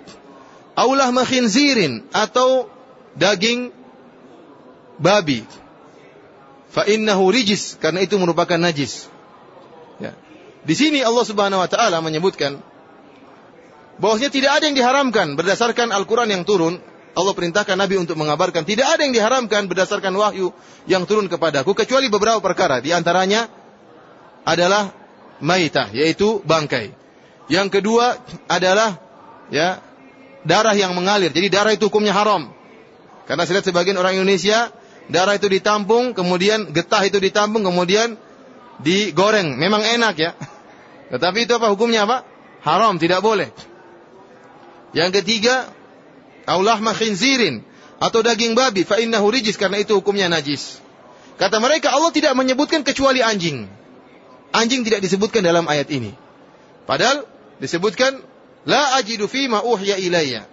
Aulah makhinzirin atau daging babi. Fa innahu rijis karena itu merupakan najis. Ya. Di sini Allah Subhanahu wa taala menyebutkan bahwasanya tidak ada yang diharamkan berdasarkan Al-Qur'an yang turun. Allah perintahkan Nabi untuk mengabarkan tidak ada yang diharamkan berdasarkan wahyu yang turun kepadaku kecuali beberapa perkara. Di antaranya adalah maitah yaitu bangkai. Yang kedua adalah ya darah yang mengalir. Jadi darah itu hukumnya haram. Karena saya lihat sebagian orang Indonesia darah itu ditampung, kemudian getah itu ditampung, kemudian digoreng. Memang enak ya. [LAUGHS] Tetapi itu apa hukumnya apa? Haram, tidak boleh. Yang ketiga, aulah khinzirin atau daging babi fa innahu rijis karena itu hukumnya najis. Kata mereka Allah tidak menyebutkan kecuali anjing. anjing tidak disebutkan dalam ayat ini. Padahal disebutkan la ajidu fi ma uhya ilayya.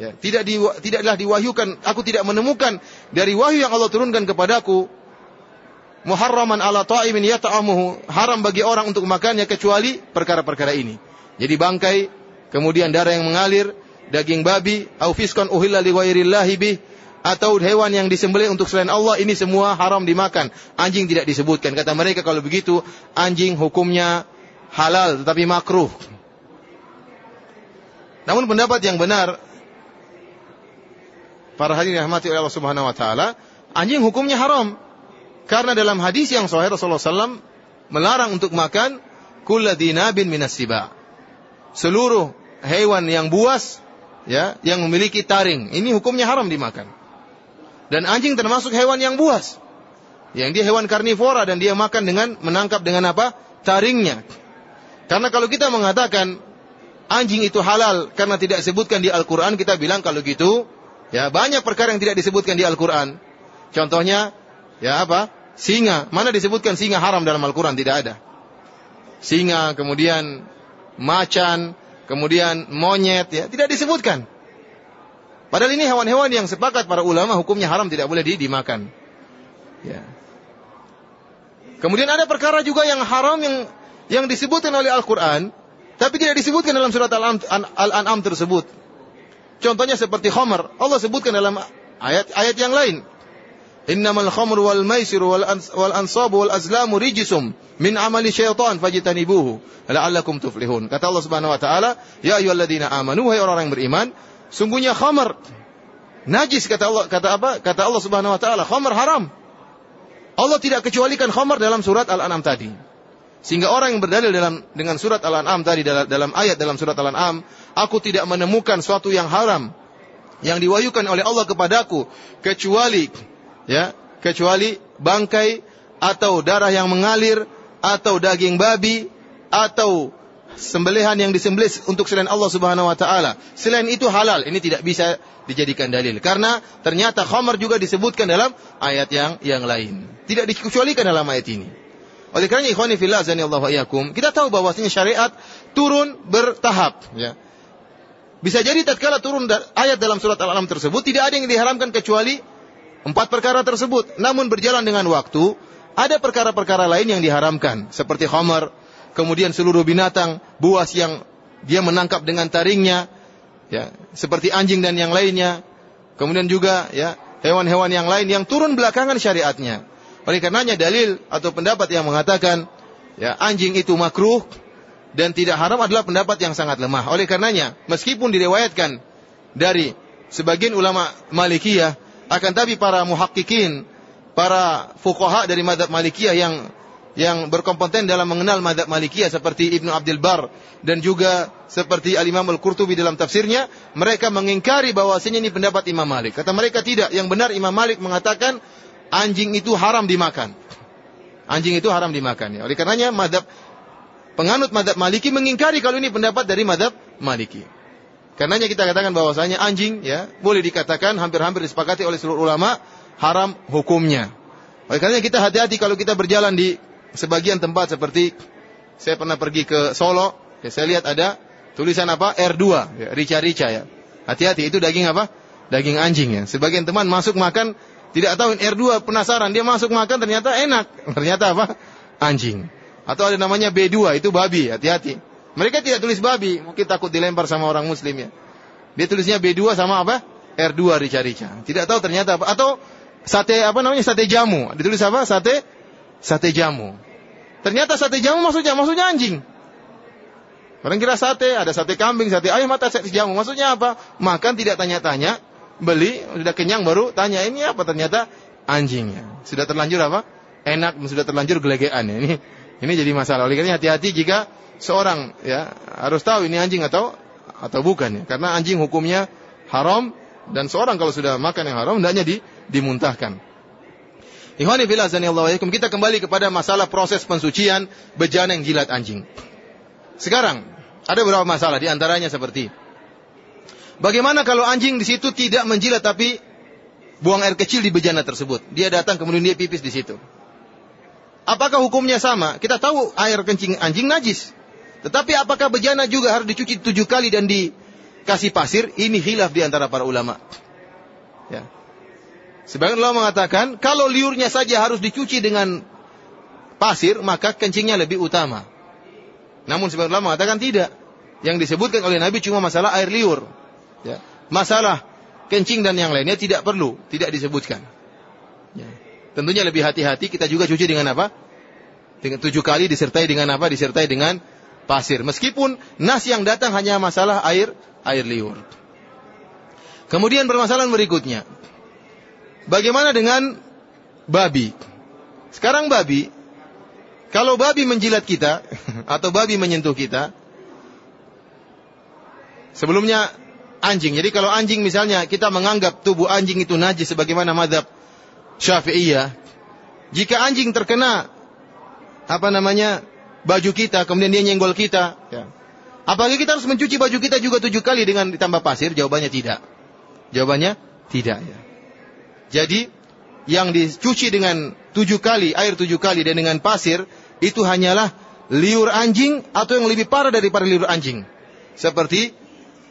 Ya, tidak di, tidaklah diwahyukan, aku tidak menemukan dari wahyu yang Allah turunkan kepadaku muharraman ala ta'imin yata'amuhu, haram bagi orang untuk makannya kecuali perkara-perkara ini. Jadi bangkai, kemudian darah yang mengalir, daging babi, au fiskon uhilla li ghairillahi bih, atau hewan yang disembelih untuk selain Allah ini semua haram dimakan. Anjing tidak disebutkan. Kata mereka kalau begitu anjing hukumnya halal tetapi makruh. Namun pendapat yang benar para hadirin rahmati oleh Allah Subhanahu wa taala, anjing hukumnya haram. Karena dalam hadis yang sahih Rasulullah SAW melarang untuk makan kulladina bin minas siba. Seluruh hewan yang buas ya, yang memiliki taring, ini hukumnya haram dimakan. Dan anjing termasuk hewan yang buas. Yang dia hewan karnivora dan dia makan dengan menangkap dengan apa? Taringnya. Karena kalau kita mengatakan anjing itu halal karena tidak disebutkan di Al-Quran, kita bilang kalau gitu, ya banyak perkara yang tidak disebutkan di Al-Quran. Contohnya, ya apa? Singa. Mana disebutkan singa haram dalam Al-Quran? Tidak ada. Singa, kemudian macan, kemudian monyet, ya tidak disebutkan. Padahal ini hewan-hewan yang sepakat para ulama hukumnya haram tidak boleh dimakan. Ya. Kemudian ada perkara juga yang haram yang yang disebutkan oleh Al-Quran, tapi tidak disebutkan dalam surat Al-An'am tersebut. Contohnya seperti khamar. Allah sebutkan dalam ayat-ayat yang lain. Innamal khamr wal maisir wal, wal ansab wal azlamu rijisum min amali syaitan fajtanibuhu la'allakum tuflihun. Kata Allah Subhanahu wa taala, ya ayyuhalladzina amanu wahai orang-orang yang beriman, Sungguhnya khamar najis kata Allah kata apa? Kata Allah Subhanahu wa taala, khamar haram. Allah tidak kecualikan khamar dalam surat Al-An'am tadi. Sehingga orang yang berdalil dalam dengan surat Al-An'am tadi dalam, dalam ayat dalam surat Al-An'am, aku tidak menemukan suatu yang haram yang diwayukan oleh Allah kepadaku kecuali ya, kecuali bangkai atau darah yang mengalir atau daging babi atau sembelihan yang disembelih untuk selain Allah Subhanahu wa taala. Selain itu halal. Ini tidak bisa dijadikan dalil karena ternyata khamar juga disebutkan dalam ayat yang yang lain. Tidak dikecualikan dalam ayat ini. Oleh karena ikhwani fillah Allah iyyakum, kita tahu bahwasanya syariat turun bertahap, ya. Bisa jadi tatkala turun ayat dalam surat Al-An'am tersebut tidak ada yang diharamkan kecuali empat perkara tersebut. Namun berjalan dengan waktu, ada perkara-perkara lain yang diharamkan seperti khamar, kemudian seluruh binatang buas yang dia menangkap dengan taringnya, ya, seperti anjing dan yang lainnya. Kemudian juga ya, hewan-hewan yang lain yang turun belakangan syariatnya. Oleh karenanya dalil atau pendapat yang mengatakan ya anjing itu makruh dan tidak haram adalah pendapat yang sangat lemah. Oleh karenanya, meskipun direwayatkan dari sebagian ulama Malikiyah, akan tapi para muhakkikin, para fuqaha dari madhab Malikiyah yang yang berkompeten dalam mengenal madhab Malikiyah seperti Ibnu Abdul Bar dan juga seperti Al-Imam Al-Qurtubi dalam tafsirnya, mereka mengingkari bahwasanya ini pendapat Imam Malik. Kata mereka tidak, yang benar Imam Malik mengatakan anjing itu haram dimakan. Anjing itu haram dimakan. Ya. Oleh karenanya madhab penganut madhab Maliki mengingkari kalau ini pendapat dari madhab Maliki. Karenanya kita katakan bahwasanya anjing ya boleh dikatakan hampir-hampir disepakati oleh seluruh ulama haram hukumnya. Oleh karenanya kita hati-hati kalau kita berjalan di sebagian tempat seperti saya pernah pergi ke Solo, ya saya lihat ada tulisan apa R2, ya, rica-rica ya. Hati-hati itu daging apa? Daging anjing ya. Sebagian teman masuk makan tidak tahu R2 penasaran dia masuk makan ternyata enak. Ternyata apa? Anjing. Atau ada namanya B2 itu babi, hati-hati. Mereka tidak tulis babi, mungkin takut dilempar sama orang muslim ya. Dia tulisnya B2 sama apa? R2 rica-rica. Tidak tahu ternyata apa. Atau sate apa namanya? Sate jamu. Ditulis apa? Sate sate jamu. Ternyata sate jamu maksudnya maksudnya anjing. Orang kira sate, ada sate kambing, sate ayam, mata sate jamu. Maksudnya apa? Makan tidak tanya-tanya, beli, sudah kenyang baru tanya ini apa? Ternyata anjingnya. Sudah terlanjur apa? Enak, sudah terlanjur gelegean. Ini ini jadi masalah. Oleh karena hati-hati jika seorang ya harus tahu ini anjing atau atau bukan ya. Karena anjing hukumnya haram dan seorang kalau sudah makan yang haram hendaknya di, dimuntahkan. Ikhwani fillah Allah kita kembali kepada masalah proses pensucian bejana yang jilat anjing. Sekarang ada beberapa masalah di antaranya seperti Bagaimana kalau anjing di situ tidak menjilat tapi buang air kecil di bejana tersebut? Dia datang kemudian dia pipis di situ. apakah hukumnya sama? Kita tahu air kencing anjing najis. Tetapi apakah bejana juga harus dicuci tujuh kali dan dikasih pasir? Ini hilaf di antara para ulama. Ya. Sebagian ulama mengatakan, kalau liurnya saja harus dicuci dengan pasir, maka kencingnya lebih utama. Namun sebagian ulama mengatakan tidak. Yang disebutkan oleh Nabi cuma masalah air liur. Ya. Masalah kencing dan yang lainnya tidak perlu, tidak disebutkan. Ya. Tentunya lebih hati-hati kita juga cuci dengan apa? Dengan tujuh kali disertai dengan apa? Disertai dengan pasir. Meskipun nas yang datang hanya masalah air air liur. Kemudian permasalahan berikutnya. Bagaimana dengan babi? Sekarang babi, kalau babi menjilat kita [LAUGHS] atau babi menyentuh kita, sebelumnya anjing. Jadi kalau anjing misalnya kita menganggap tubuh anjing itu najis sebagaimana madhab syafi'iyah, jika anjing terkena apa namanya baju kita, kemudian dia nyenggol kita, ya. apakah kita harus mencuci baju kita juga tujuh kali dengan ditambah pasir? Jawabannya tidak. Jawabannya tidak. Ya. Jadi yang dicuci dengan tujuh kali, air tujuh kali dan dengan pasir, itu hanyalah liur anjing atau yang lebih parah daripada liur anjing. Seperti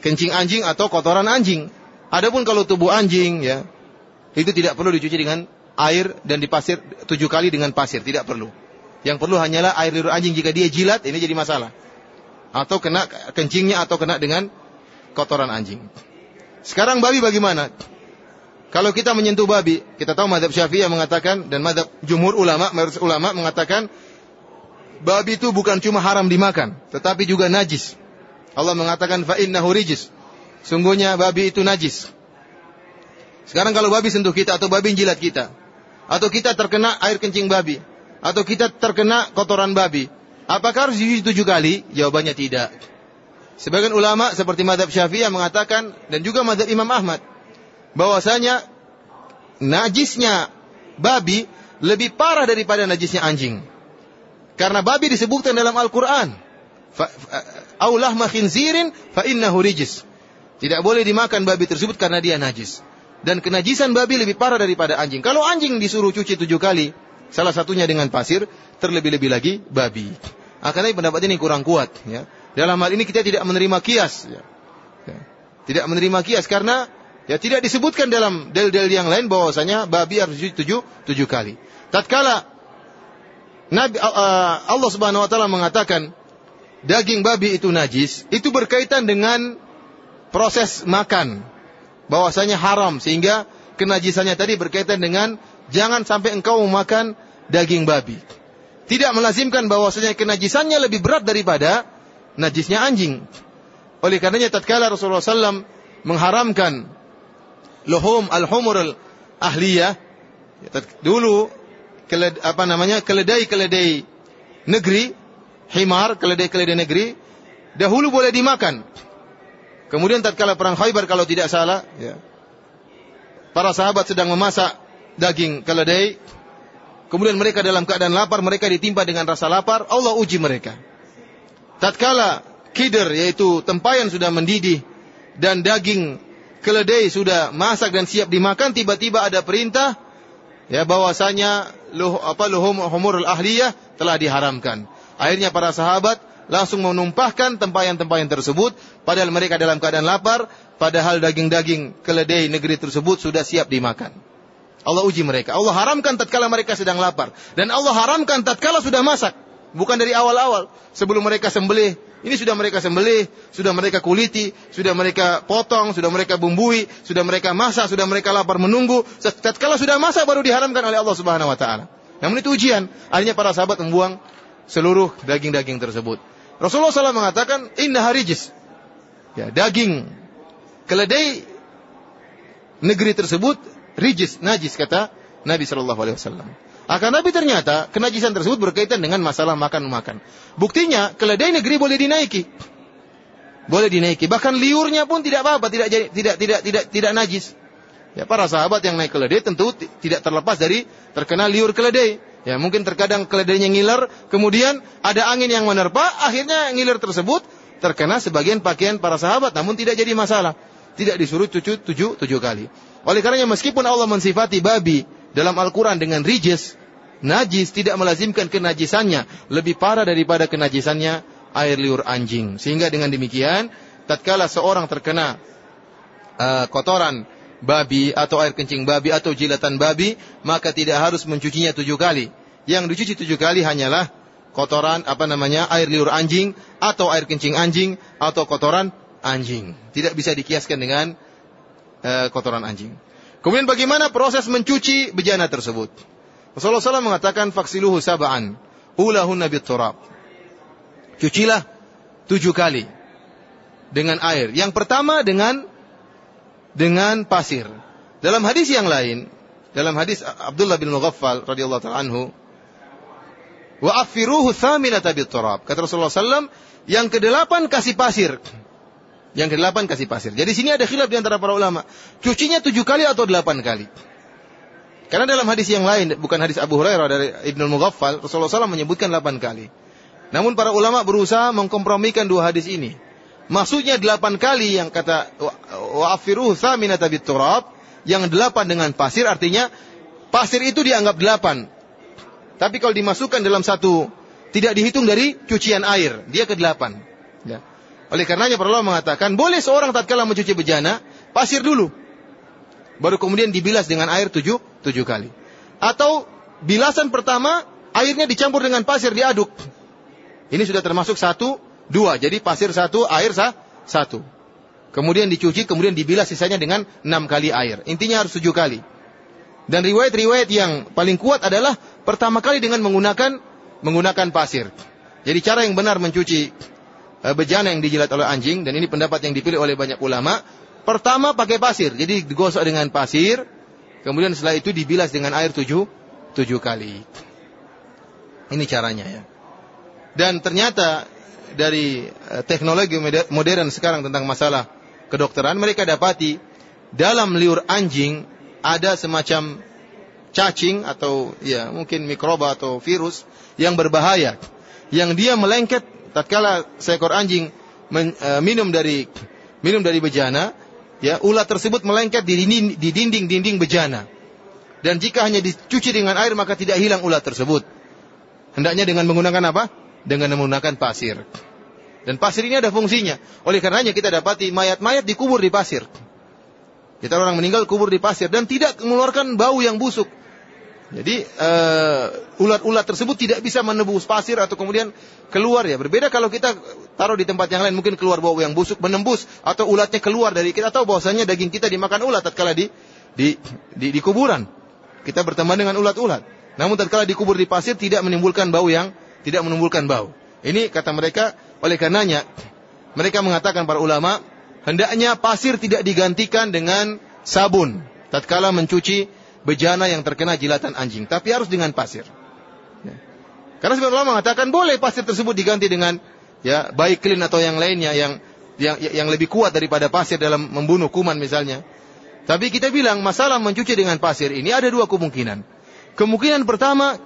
kencing anjing atau kotoran anjing. Adapun kalau tubuh anjing, ya, itu tidak perlu dicuci dengan air dan dipasir tujuh kali dengan pasir, tidak perlu. Yang perlu hanyalah air liur anjing jika dia jilat, ini jadi masalah. Atau kena kencingnya atau kena dengan kotoran anjing. Sekarang babi bagaimana? Kalau kita menyentuh babi, kita tahu madhab syafi'i yang mengatakan, dan madhab jumhur ulama, ulama mengatakan, babi itu bukan cuma haram dimakan, tetapi juga najis. Allah mengatakan, fa'innahu rijis. Sungguhnya babi itu najis. Sekarang kalau babi sentuh kita, atau babi jilat kita, atau kita terkena air kencing babi, atau kita terkena kotoran babi, apakah harus dicuci tujuh kali? Jawabannya tidak. Sebagian ulama seperti madhab syafi'i yang mengatakan, dan juga madhab Imam Ahmad, bahwasanya najisnya babi lebih parah daripada najisnya anjing. Karena babi disebutkan dalam Al-Quran. Aulah makhinzirin fa innahu rijis. Tidak boleh dimakan babi tersebut karena dia najis. Dan kenajisan babi lebih parah daripada anjing. Kalau anjing disuruh cuci tujuh kali, salah satunya dengan pasir, terlebih-lebih lagi babi. Akhirnya pendapat ini kurang kuat. Ya. Dalam hal ini kita tidak menerima kias. Ya. Ya. Tidak menerima kias karena Ya tidak disebutkan dalam dalil-dalil yang lain bahwasanya babi harus dicuci tujuh, tujuh kali. Tatkala Nabi uh, Allah Subhanahu wa taala mengatakan daging babi itu najis, itu berkaitan dengan proses makan. Bahwasanya haram sehingga kenajisannya tadi berkaitan dengan jangan sampai engkau memakan daging babi. Tidak melazimkan bahwasanya kenajisannya lebih berat daripada najisnya anjing. Oleh karenanya tatkala Rasulullah SAW mengharamkan luhum al-humur al-ahliyah dulu keled, apa namanya keledai-keledai negeri himar keledai-keledai negeri dahulu boleh dimakan. Kemudian tatkala perang Khaybar kalau tidak salah ya para sahabat sedang memasak daging keledai. Kemudian mereka dalam keadaan lapar mereka ditimpa dengan rasa lapar Allah uji mereka. Tatkala kider yaitu tempayan sudah mendidih dan daging keledai sudah masak dan siap dimakan, tiba-tiba ada perintah ya bahwasanya luh, apa luhum humurul ahliyah telah diharamkan. Akhirnya para sahabat langsung menumpahkan tempayan-tempayan tersebut padahal mereka dalam keadaan lapar, padahal daging-daging keledai negeri tersebut sudah siap dimakan. Allah uji mereka. Allah haramkan tatkala mereka sedang lapar dan Allah haramkan tatkala sudah masak, bukan dari awal-awal sebelum mereka sembelih ini sudah mereka sembelih, sudah mereka kuliti, sudah mereka potong, sudah mereka bumbui, sudah mereka masak, sudah mereka lapar menunggu. Tatkala sudah masak baru diharamkan oleh Allah Subhanahu wa taala. Namun itu ujian. Akhirnya para sahabat membuang seluruh daging-daging tersebut. Rasulullah SAW mengatakan, Inna harijis. Ya, daging keledai negeri tersebut rijis, najis kata Nabi Wasallam. Akan tapi ternyata kenajisan tersebut berkaitan dengan masalah makan-makan. Buktinya keledai negeri boleh dinaiki. Boleh dinaiki. Bahkan liurnya pun tidak apa-apa, tidak jadi tidak tidak tidak tidak najis. Ya, para sahabat yang naik keledai tentu tidak terlepas dari terkena liur keledai. Ya, mungkin terkadang keledainya ngiler, kemudian ada angin yang menerpa, akhirnya ngiler tersebut terkena sebagian pakaian para sahabat, namun tidak jadi masalah. Tidak disuruh cucu tujuh, tujuh kali. Oleh karenanya meskipun Allah mensifati babi dalam Al-Quran dengan rijis, najis tidak melazimkan kenajisannya lebih parah daripada kenajisannya air liur anjing. Sehingga dengan demikian, tatkala seorang terkena uh, kotoran babi atau air kencing babi atau jilatan babi, maka tidak harus mencucinya tujuh kali. Yang dicuci tujuh kali hanyalah kotoran apa namanya air liur anjing atau air kencing anjing atau kotoran anjing. Tidak bisa dikiaskan dengan uh, kotoran anjing. Kemudian bagaimana proses mencuci bejana tersebut? Rasulullah SAW mengatakan faksiluhu sab'an. Ulahunna turab. Cucilah tujuh kali dengan air. Yang pertama dengan dengan pasir. Dalam hadis yang lain, dalam hadis Abdullah bin Mughaffal radhiyallahu taala anhu, wa afiruhu thaminata turab. Kata Rasulullah SAW, yang kedelapan kasih pasir. Yang kedelapan kasih pasir. Jadi sini ada khilaf di antara para ulama. Cucinya tujuh kali atau delapan kali. Karena dalam hadis yang lain, bukan hadis Abu Hurairah dari Ibnu Mughaffal, Rasulullah SAW menyebutkan delapan kali. Namun para ulama berusaha mengkompromikan dua hadis ini. Maksudnya delapan kali yang kata wa'afiruhu thaminata turab, yang delapan dengan pasir artinya pasir itu dianggap delapan. Tapi kalau dimasukkan dalam satu tidak dihitung dari cucian air, dia ke delapan. Ya. Oleh karenanya para ulama mengatakan, boleh seorang tatkala mencuci bejana, pasir dulu. Baru kemudian dibilas dengan air tujuh, tujuh kali. Atau bilasan pertama, airnya dicampur dengan pasir, diaduk. Ini sudah termasuk satu, dua. Jadi pasir satu, air sah, satu. Kemudian dicuci, kemudian dibilas sisanya dengan enam kali air. Intinya harus tujuh kali. Dan riwayat-riwayat yang paling kuat adalah pertama kali dengan menggunakan menggunakan pasir. Jadi cara yang benar mencuci Eh, bejana yang dijilat oleh anjing dan ini pendapat yang dipilih oleh banyak ulama. Pertama pakai pasir, jadi digosok dengan pasir, kemudian setelah itu dibilas dengan air tujuh, tujuh kali. Ini caranya ya. Dan ternyata dari eh, teknologi modern sekarang tentang masalah kedokteran, mereka dapati dalam liur anjing ada semacam cacing atau ya mungkin mikroba atau virus yang berbahaya yang dia melengket tatkala seekor anjing men, uh, minum dari minum dari bejana, ya ulat tersebut melengket di dinding-dinding bejana. Dan jika hanya dicuci dengan air maka tidak hilang ulat tersebut. Hendaknya dengan menggunakan apa? Dengan menggunakan pasir. Dan pasir ini ada fungsinya. Oleh karenanya kita dapati mayat-mayat dikubur di pasir. Kita orang meninggal kubur di pasir dan tidak mengeluarkan bau yang busuk. Jadi uh, ulat-ulat tersebut tidak bisa menembus pasir atau kemudian keluar ya. Berbeda kalau kita taruh di tempat yang lain mungkin keluar bau yang busuk menembus atau ulatnya keluar dari kita tahu bahwasanya daging kita dimakan ulat tatkala di di di, di kuburan. Kita berteman dengan ulat-ulat. Namun tatkala dikubur di pasir tidak menimbulkan bau yang tidak menimbulkan bau. Ini kata mereka oleh karenanya mereka mengatakan para ulama hendaknya pasir tidak digantikan dengan sabun tatkala mencuci bejana yang terkena jilatan anjing, tapi harus dengan pasir. Ya. Karena sebagian ulama mengatakan boleh pasir tersebut diganti dengan ya baik clean atau yang lainnya yang yang yang lebih kuat daripada pasir dalam membunuh kuman misalnya. Tapi kita bilang masalah mencuci dengan pasir ini ada dua kemungkinan. Kemungkinan pertama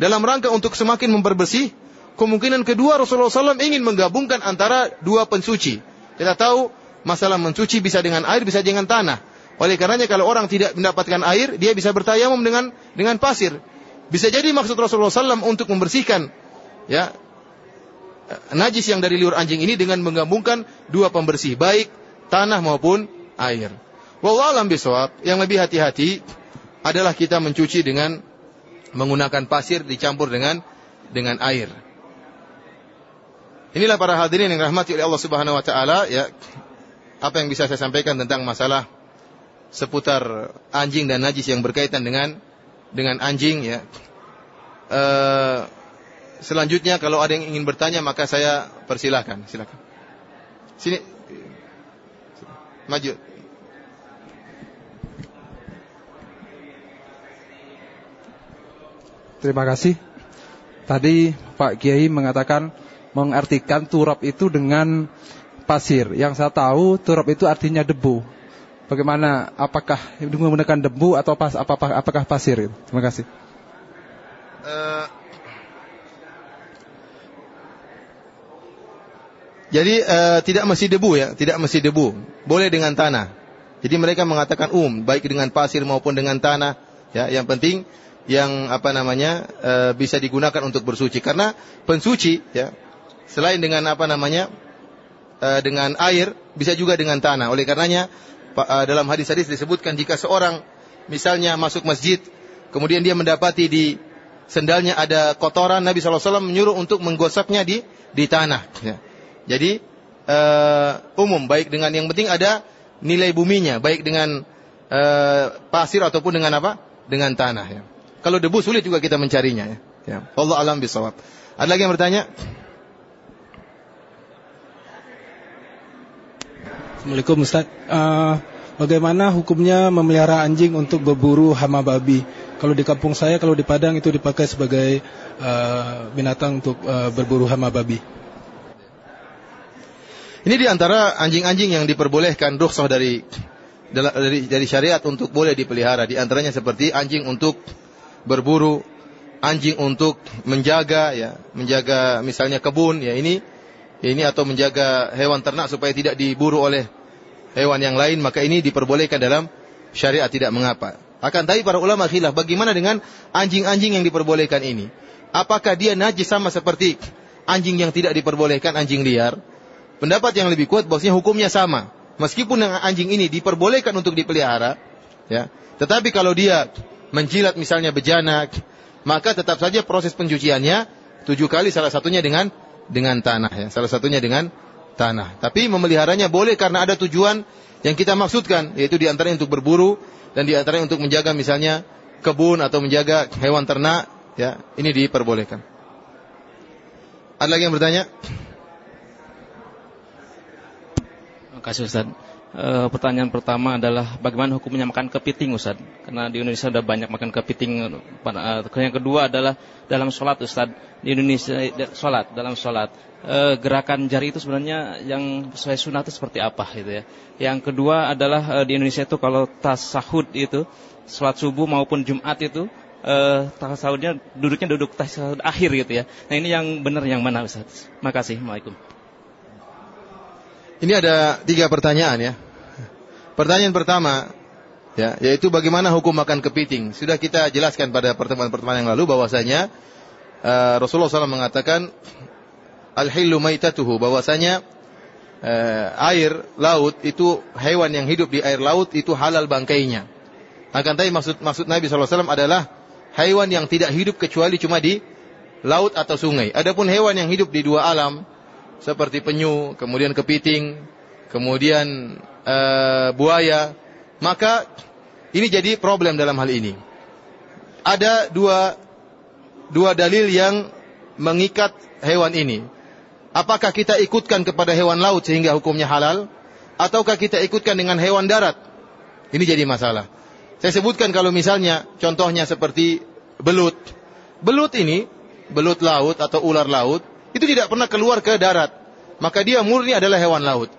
dalam rangka untuk semakin memperbersih. Kemungkinan kedua Rasulullah SAW ingin menggabungkan antara dua pensuci. Kita tahu masalah mencuci bisa dengan air, bisa dengan tanah. Oleh karenanya kalau orang tidak mendapatkan air, dia bisa bertayamum dengan dengan pasir. Bisa jadi maksud Rasulullah SAW untuk membersihkan ya najis yang dari liur anjing ini dengan menggabungkan dua pembersih, baik tanah maupun air. Wallahu bisawab, yang lebih hati-hati adalah kita mencuci dengan menggunakan pasir dicampur dengan dengan air. Inilah para hadirin yang rahmati oleh Allah Subhanahu wa taala ya. Apa yang bisa saya sampaikan tentang masalah seputar anjing dan najis yang berkaitan dengan dengan anjing ya. E, selanjutnya kalau ada yang ingin bertanya maka saya persilahkan, silakan. Sini, maju. Terima kasih. Tadi Pak Kiai mengatakan mengartikan turap itu dengan pasir. Yang saya tahu turap itu artinya debu. Bagaimana? Apakah menggunakan debu atau pas, apakah, apakah pasir? Terima kasih. Uh, jadi uh, tidak mesti debu ya, tidak mesti debu. Boleh dengan tanah. Jadi mereka mengatakan um, baik dengan pasir maupun dengan tanah. Ya, yang penting yang apa namanya e, bisa digunakan untuk bersuci karena pensuci ya selain dengan apa namanya e, dengan air bisa juga dengan tanah. Oleh karenanya e, dalam hadis-hadis disebutkan jika seorang misalnya masuk masjid kemudian dia mendapati di sendalnya ada kotoran Nabi SAW menyuruh untuk menggosoknya di di tanah. Ya. Jadi uh, umum baik dengan yang penting ada nilai buminya baik dengan uh, pasir ataupun dengan apa dengan tanah ya. Kalau debu sulit juga kita mencarinya ya. ya. Allah alam bisawab. Ada lagi yang bertanya? Assalamualaikum Ustaz. Uh, bagaimana hukumnya memelihara anjing untuk berburu hama babi? Kalau di kampung saya, kalau di Padang itu dipakai sebagai uh, binatang untuk uh, berburu hama babi. Ini di antara anjing-anjing yang diperbolehkan rukhsah dari dari dari syariat untuk boleh dipelihara. Di antaranya seperti anjing untuk berburu, anjing untuk menjaga ya, menjaga misalnya kebun ya ini ini atau menjaga hewan ternak supaya tidak diburu oleh hewan yang lain, maka ini diperbolehkan dalam syariat tidak mengapa. Akan tapi para ulama khilaf bagaimana dengan anjing-anjing yang diperbolehkan ini? Apakah dia najis sama seperti anjing yang tidak diperbolehkan anjing liar? Pendapat yang lebih kuat bahwasanya hukumnya sama. Meskipun anjing ini diperbolehkan untuk dipelihara, ya. Tetapi kalau dia menjilat misalnya bejana, maka tetap saja proses pencuciannya tujuh kali salah satunya dengan dengan tanah ya. Salah satunya dengan tanah. Tapi memeliharanya boleh karena ada tujuan yang kita maksudkan, yaitu di antaranya untuk berburu dan di antaranya untuk menjaga misalnya kebun atau menjaga hewan ternak, ya ini diperbolehkan. Ada lagi yang bertanya? kasih Ustaz. E, pertanyaan pertama adalah bagaimana hukumnya makan kepiting Ustaz? Karena di Indonesia sudah banyak makan kepiting. E, yang kedua adalah dalam sholat Ustaz. Di Indonesia sholat, dalam sholat. E, gerakan jari itu sebenarnya yang sesuai sunnah itu seperti apa gitu ya. Yang kedua adalah e, di Indonesia itu kalau tasahud itu, sholat subuh maupun Jumat itu, e, tasahudnya duduknya duduk tasahud akhir gitu ya. Nah ini yang benar yang mana Ustaz? Makasih. Assalamualaikum. Ini ada tiga pertanyaan ya. Pertanyaan pertama, ya, yaitu bagaimana hukum makan kepiting. Sudah kita jelaskan pada pertemuan-pertemuan yang lalu bahwasanya uh, Rasulullah SAW mengatakan al-hillu maitatuhu bahwasanya uh, air laut itu hewan yang hidup di air laut itu halal bangkainya. Akan tapi maksud maksud Nabi SAW adalah hewan yang tidak hidup kecuali cuma di laut atau sungai. Adapun hewan yang hidup di dua alam seperti penyu, kemudian kepiting, kemudian uh, buaya, maka ini jadi problem dalam hal ini. Ada dua dua dalil yang mengikat hewan ini. Apakah kita ikutkan kepada hewan laut sehingga hukumnya halal ataukah kita ikutkan dengan hewan darat? Ini jadi masalah. Saya sebutkan kalau misalnya contohnya seperti belut. Belut ini, belut laut atau ular laut, itu tidak pernah keluar ke darat. Maka dia murni adalah hewan laut.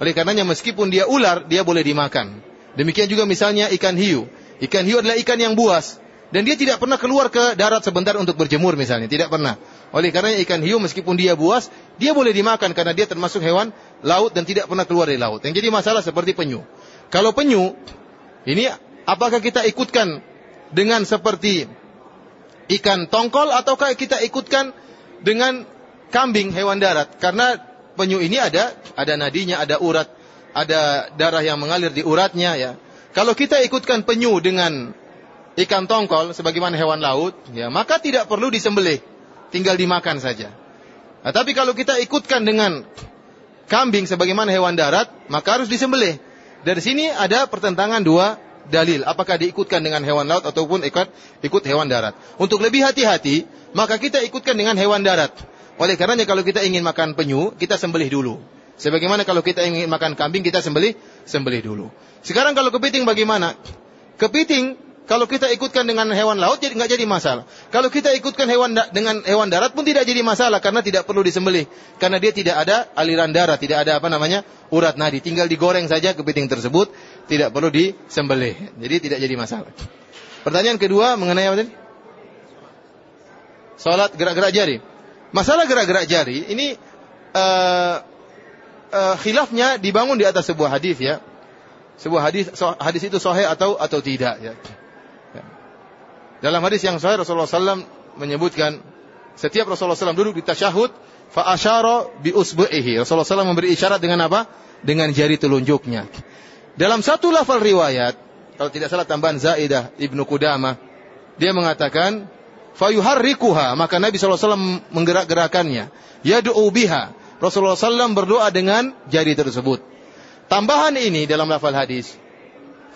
Oleh karenanya meskipun dia ular, dia boleh dimakan. Demikian juga misalnya ikan hiu. Ikan hiu adalah ikan yang buas. Dan dia tidak pernah keluar ke darat sebentar untuk berjemur misalnya. Tidak pernah. Oleh karenanya ikan hiu meskipun dia buas, dia boleh dimakan karena dia termasuk hewan laut dan tidak pernah keluar dari laut. Yang jadi masalah seperti penyu. Kalau penyu, ini apakah kita ikutkan dengan seperti ikan tongkol ataukah kita ikutkan dengan kambing hewan darat karena penyu ini ada ada nadinya, ada urat, ada darah yang mengalir di uratnya ya. Kalau kita ikutkan penyu dengan ikan tongkol sebagaimana hewan laut, ya maka tidak perlu disembelih, tinggal dimakan saja. Nah, tapi kalau kita ikutkan dengan kambing sebagaimana hewan darat, maka harus disembelih. Dari sini ada pertentangan dua dalil, apakah diikutkan dengan hewan laut ataupun ikut ikut hewan darat. Untuk lebih hati-hati, maka kita ikutkan dengan hewan darat. Oleh karenanya kalau kita ingin makan penyu, kita sembelih dulu. Sebagaimana kalau kita ingin makan kambing, kita sembelih, sembelih dulu. Sekarang kalau kepiting bagaimana? Kepiting, kalau kita ikutkan dengan hewan laut, jadi nggak jadi masalah. Kalau kita ikutkan hewan dengan hewan darat pun tidak jadi masalah karena tidak perlu disembelih, karena dia tidak ada aliran darah, tidak ada apa namanya urat nadi, tinggal digoreng saja kepiting tersebut, tidak perlu disembelih. Jadi tidak jadi masalah. Pertanyaan kedua mengenai apa tadi? Salat gerak-gerak jari. Masalah gerak-gerak jari ini uh, uh, khilafnya dibangun di atas sebuah hadis ya. Sebuah hadis so, hadis itu sahih atau atau tidak ya. ya. Dalam hadis yang sahih Rasulullah SAW menyebutkan setiap Rasulullah SAW duduk di tasyahud fa asyara bi usbu'ihi. Rasulullah SAW memberi isyarat dengan apa? Dengan jari telunjuknya. Dalam satu lafal riwayat, kalau tidak salah tambahan Zaidah Ibnu Qudamah, dia mengatakan fayuharrikuha, maka Nabi SAW menggerak-gerakannya. Yad'u biha. Rasulullah SAW berdoa dengan jari tersebut. Tambahan ini dalam lafal hadis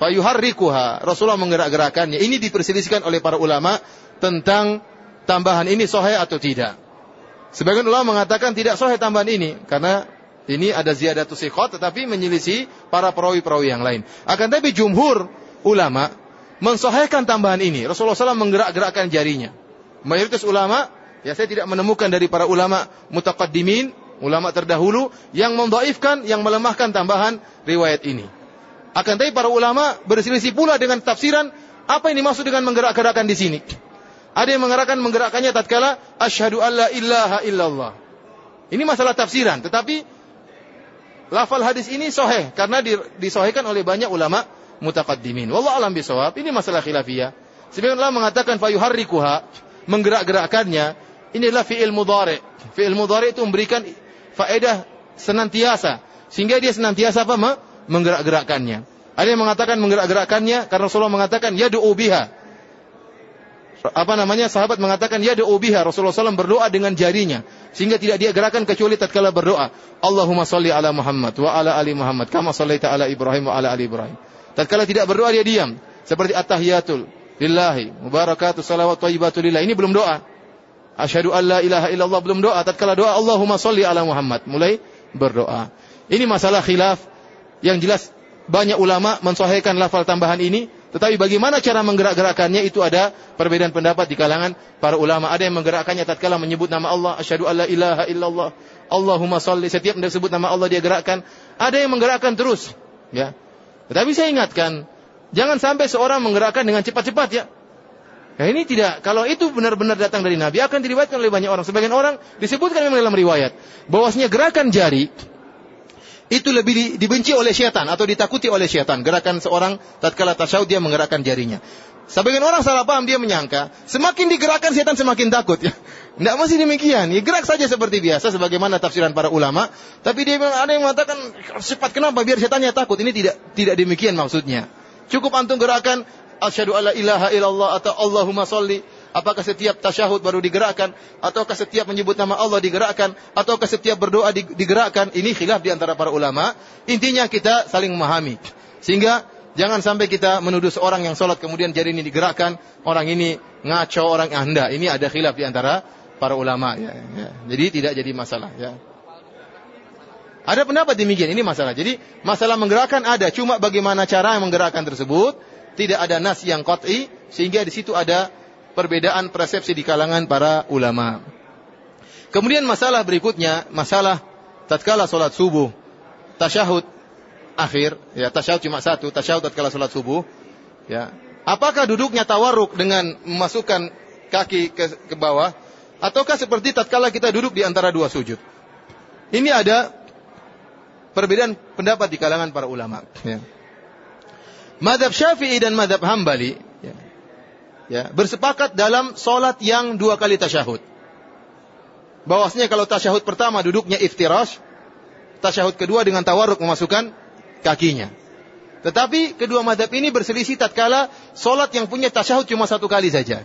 fayuharrikuha. Rasulullah menggerak-gerakannya. Ini diperselisihkan oleh para ulama tentang tambahan ini sahih atau tidak. Sebagian ulama mengatakan tidak sahih tambahan ini karena ini ada ziyadatus siqat tetapi menyelisih para perawi-perawi yang lain. Akan tapi jumhur ulama mensahihkan tambahan ini. Rasulullah SAW menggerak-gerakkan jarinya. Mayoritas ulama, ya saya tidak menemukan dari para ulama mutaqaddimin, ulama terdahulu yang mendaifkan, yang melemahkan tambahan riwayat ini. Akan tapi para ulama berselisih pula dengan tafsiran apa yang dimaksud dengan menggerak-gerakkan di sini. Ada yang menggerakkan menggerakkannya tatkala asyhadu alla ilaha illallah. Ini masalah tafsiran, tetapi lafal hadis ini sahih karena disahihkan oleh banyak ulama mutaqaddimin. Wallahu alam bisawab. Ini masalah khilafiyah. Sebagian ulama mengatakan fayuharrikuha, menggerak-gerakkannya. Ini adalah fi'il mudhari. Fi'il mudhari itu memberikan faedah senantiasa sehingga dia senantiasa apa? menggerak-gerakkannya. Ada yang mengatakan menggerak-gerakkannya karena Rasulullah mengatakan ya biha. Apa namanya? Sahabat mengatakan ya biha. Rasulullah SAW berdoa dengan jarinya sehingga tidak dia gerakan kecuali tatkala berdoa. Allahumma salli ala Muhammad wa ala ali Muhammad kama sallaita ala Ibrahim wa ala ali Ibrahim. Tatkala tidak berdoa dia diam seperti at-tahiyatul lillahi mubarakatuh salawat thayyibatu. Ini belum doa. Asyhadu an la ilaha illallah belum doa. Tatkala doa Allahumma salli ala Muhammad mulai berdoa. Ini masalah khilaf yang jelas banyak ulama mensahihkan lafal tambahan ini, tetapi bagaimana cara menggerak-gerakannya itu ada perbedaan pendapat di kalangan para ulama. Ada yang menggerakkannya tatkala menyebut nama Allah, asyhadu alla ilaha illallah, Allahumma salli. Setiap disebut nama Allah dia gerakkan. Ada yang menggerakkan terus, ya. Tetapi saya ingatkan, jangan sampai seorang menggerakkan dengan cepat-cepat ya. Ya ini tidak, kalau itu benar-benar datang dari Nabi akan diriwayatkan oleh banyak orang. Sebagian orang disebutkan memang dalam riwayat bahwasanya gerakan jari itu lebih dibenci oleh syaitan atau ditakuti oleh syaitan. Gerakan seorang tatkala tasyahud dia menggerakkan jarinya. Sebagian orang salah paham dia menyangka semakin digerakkan syaitan semakin takut ya. Tidak masih demikian. Ya, gerak saja seperti biasa sebagaimana tafsiran para ulama. Tapi dia ada yang mengatakan cepat kenapa biar setannya takut. Ini tidak tidak demikian maksudnya. Cukup antum gerakan asyhadu alla ilaha illallah atau Allahumma sholli Apakah setiap tasyahud baru digerakkan? Ataukah setiap menyebut nama Allah digerakkan? Ataukah setiap berdoa digerakkan? Ini khilaf di antara para ulama. Intinya kita saling memahami. Sehingga jangan sampai kita menuduh seorang yang sholat kemudian jari ini digerakkan. Orang ini ngaco, orang anda. Ini ada khilaf di antara para ulama. Ya, ya. Jadi tidak jadi masalah. Ya. Ada pendapat demikian, ini masalah. Jadi masalah menggerakkan ada, cuma bagaimana cara menggerakkan tersebut tidak ada nas yang qat'i sehingga di situ ada perbedaan persepsi di kalangan para ulama. Kemudian masalah berikutnya, masalah tatkala salat subuh, tasyahud akhir, ya tasyahud cuma satu, tasyahud tatkala salat subuh, ya. Apakah duduknya tawarruk dengan memasukkan kaki ke, ke bawah ataukah seperti tatkala kita duduk di antara dua sujud? Ini ada perbedaan pendapat di kalangan para ulama, ya. Madhab Syafi'i dan Madhab Hambali ya, bersepakat dalam solat yang dua kali tasyahud. Bahwasanya kalau tasyahud pertama duduknya iftirash, tasyahud kedua dengan tawarruk memasukkan kakinya. Tetapi kedua madhab ini berselisih tatkala solat yang punya tasyahud cuma satu kali saja.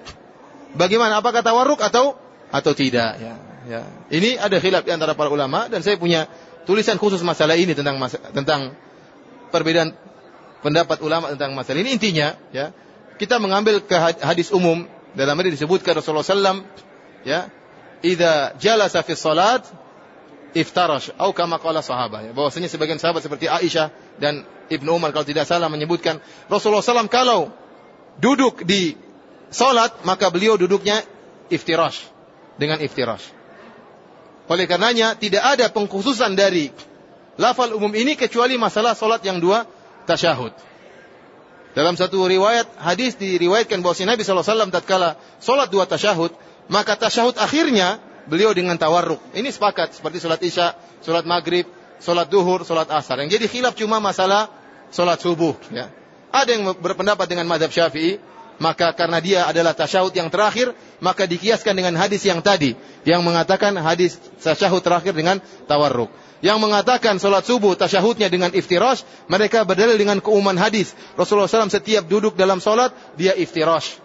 Bagaimana? Apakah tawarruk atau atau tidak? Ya, ya. Ini ada khilaf di antara para ulama dan saya punya tulisan khusus masalah ini tentang tentang perbedaan pendapat ulama tentang masalah ini. Intinya, ya, kita mengambil ke hadis umum. Dalam hadis disebutkan Rasulullah SAW ya idza jalasa fi salat iftarash. Atau kama qala sahabat ya. Bahwasanya sebagian sahabat seperti Aisyah dan Ibnu Umar kalau tidak salah menyebutkan Rasulullah SAW kalau duduk di salat maka beliau duduknya iftirash dengan iftirash oleh karenanya tidak ada pengkhususan dari lafal umum ini kecuali masalah salat yang dua tasyahud dalam satu riwayat hadis diriwayatkan bahwa Nabi SAW tatkala solat dua tasyahud, maka tasyahud akhirnya beliau dengan tawarruk. Ini sepakat seperti solat isya, solat maghrib, solat duhur, solat asar. Yang jadi khilaf cuma masalah solat subuh. Ya. Ada yang berpendapat dengan madhab syafi'i, maka karena dia adalah tasyahud yang terakhir, maka dikiaskan dengan hadis yang tadi yang mengatakan hadis tasyahud terakhir dengan tawarruk. Yang mengatakan salat subuh tasyahudnya dengan iftirash, mereka berdalil dengan keumuman hadis. Rasulullah SAW setiap duduk dalam salat dia iftirash.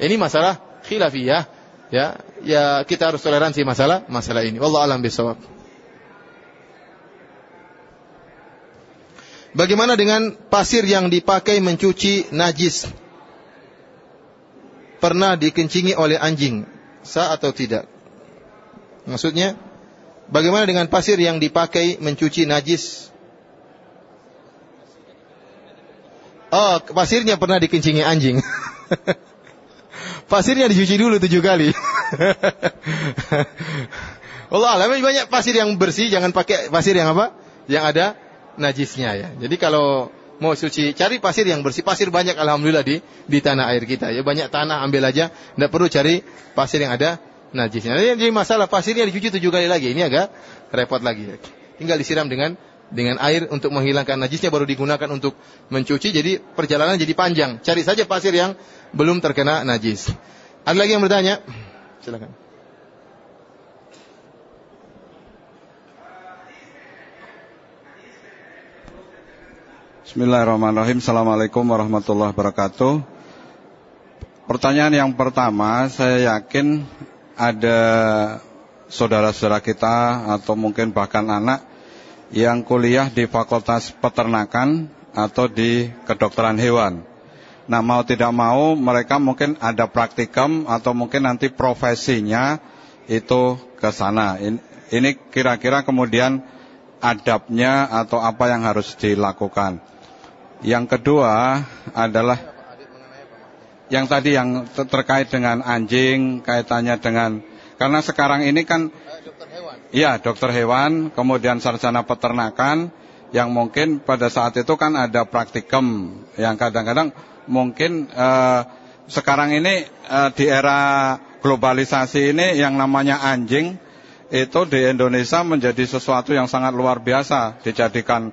Ini masalah khilafiyah. Ya, ya kita harus toleransi masalah masalah ini. Wallahu alam bisawab. Bagaimana dengan pasir yang dipakai mencuci najis? Pernah dikencingi oleh anjing? Sah atau tidak? Maksudnya, Bagaimana dengan pasir yang dipakai mencuci najis? Oh, pasirnya pernah dikencingi anjing. [LAUGHS] pasirnya dicuci dulu tujuh kali. [LAUGHS] Allah alam banyak pasir yang bersih, jangan pakai pasir yang apa? Yang ada najisnya ya. Jadi kalau mau suci, cari pasir yang bersih. Pasir banyak alhamdulillah di di tanah air kita ya. Banyak tanah ambil aja, tidak perlu cari pasir yang ada najisnya. Nah, jadi masalah pasirnya dicuci tujuh kali lagi. Ini agak repot lagi. Tinggal disiram dengan dengan air untuk menghilangkan najisnya baru digunakan untuk mencuci. Jadi perjalanan jadi panjang. Cari saja pasir yang belum terkena najis. Ada lagi yang bertanya? Silakan. Bismillahirrahmanirrahim. Assalamualaikum warahmatullahi wabarakatuh. Pertanyaan yang pertama, saya yakin ada saudara-saudara kita atau mungkin bahkan anak yang kuliah di Fakultas Peternakan atau di kedokteran hewan. Nah, mau tidak mau mereka mungkin ada praktikum atau mungkin nanti profesinya itu ke sana. Ini kira-kira kemudian adabnya atau apa yang harus dilakukan. Yang kedua adalah yang tadi yang terkait dengan anjing, kaitannya dengan karena sekarang ini kan. Iya, dokter hewan, kemudian sarjana peternakan yang mungkin pada saat itu kan ada praktikum yang kadang-kadang mungkin eh, sekarang ini eh, di era globalisasi ini yang namanya anjing itu di Indonesia menjadi sesuatu yang sangat luar biasa dijadikan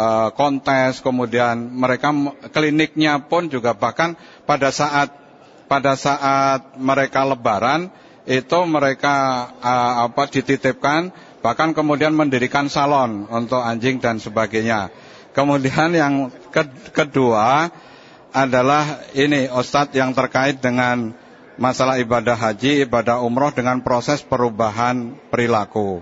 Eh, kontes, kemudian mereka kliniknya pun juga bahkan pada saat pada saat mereka lebaran itu mereka uh, apa dititipkan bahkan kemudian mendirikan salon untuk anjing dan sebagainya. Kemudian yang kedua adalah ini Ustadz yang terkait dengan masalah ibadah haji, ibadah umroh dengan proses perubahan perilaku.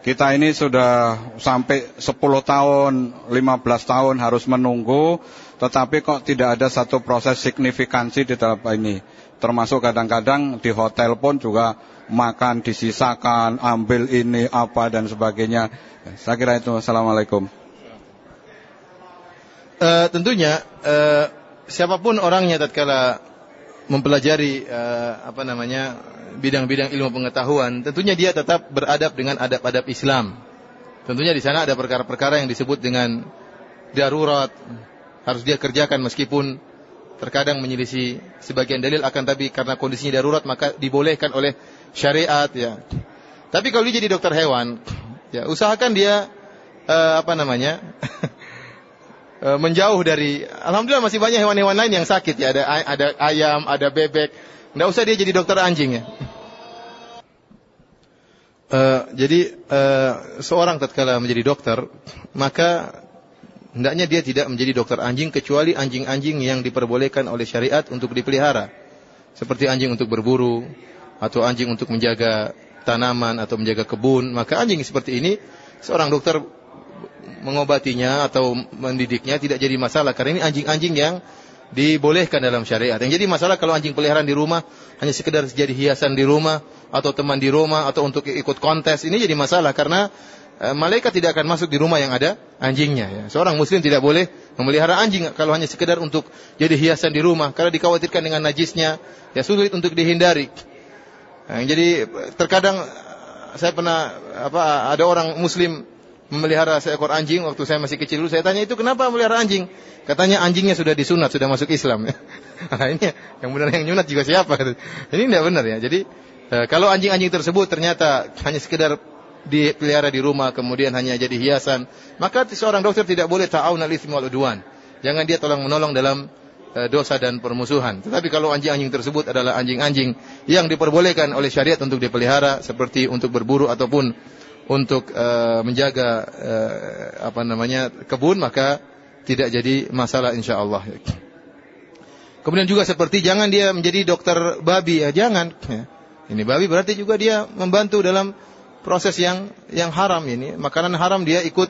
Kita ini sudah sampai 10 tahun, 15 tahun harus menunggu, tetapi kok tidak ada satu proses signifikansi di dalam ini. Termasuk kadang-kadang di hotel pun juga makan disisakan, ambil ini apa dan sebagainya. Saya kira itu. Assalamualaikum. Uh, tentunya uh, siapa pun orangnya tatkala mempelajari uh, apa namanya bidang-bidang ilmu pengetahuan, tentunya dia tetap beradab dengan adab-adab Islam. Tentunya di sana ada perkara-perkara yang disebut dengan darurat, harus dia kerjakan meskipun terkadang menyelisih sebagian dalil akan tapi karena kondisinya darurat maka dibolehkan oleh syariat ya. Tapi kalau dia jadi dokter hewan, ya usahakan dia uh, apa namanya? [LAUGHS] uh, menjauh dari alhamdulillah masih banyak hewan-hewan lain yang sakit ya, ada ada ayam, ada bebek, tidak usah dia jadi dokter anjing ya. Uh, jadi uh, seorang tatkala menjadi dokter, maka hendaknya dia tidak menjadi dokter anjing kecuali anjing-anjing yang diperbolehkan oleh syariat untuk dipelihara. Seperti anjing untuk berburu atau anjing untuk menjaga tanaman atau menjaga kebun, maka anjing seperti ini seorang dokter mengobatinya atau mendidiknya tidak jadi masalah karena ini anjing-anjing yang dibolehkan dalam syariat. Yang jadi masalah kalau anjing peliharaan di rumah hanya sekedar jadi hiasan di rumah atau teman di rumah atau untuk ikut kontes ini jadi masalah karena e, malaikat tidak akan masuk di rumah yang ada anjingnya. Ya. Seorang muslim tidak boleh memelihara anjing kalau hanya sekedar untuk jadi hiasan di rumah karena dikhawatirkan dengan najisnya ya sulit untuk dihindari. Nah, jadi terkadang saya pernah apa ada orang muslim memelihara seekor anjing waktu saya masih kecil dulu. Saya tanya itu kenapa memelihara anjing? Katanya anjingnya sudah disunat, sudah masuk Islam. [LAUGHS] nah, ini yang benar yang nyunat juga siapa? [LAUGHS] Ini tidak benar ya. Jadi e, kalau anjing-anjing tersebut ternyata hanya sekedar dipelihara di rumah kemudian hanya jadi hiasan, maka seorang dokter tidak boleh ta'awun al-itsmi wal. Jangan dia tolong menolong dalam eh, dosa dan permusuhan. Tetapi kalau anjing-anjing tersebut adalah anjing-anjing yang diperbolehkan oleh syariat untuk dipelihara seperti untuk berburu ataupun untuk uh, menjaga uh, apa namanya kebun maka tidak jadi masalah insyaallah. Kemudian juga seperti jangan dia menjadi dokter babi ya jangan. Ya. Ini babi berarti juga dia membantu dalam proses yang yang haram ini. Makanan haram dia ikut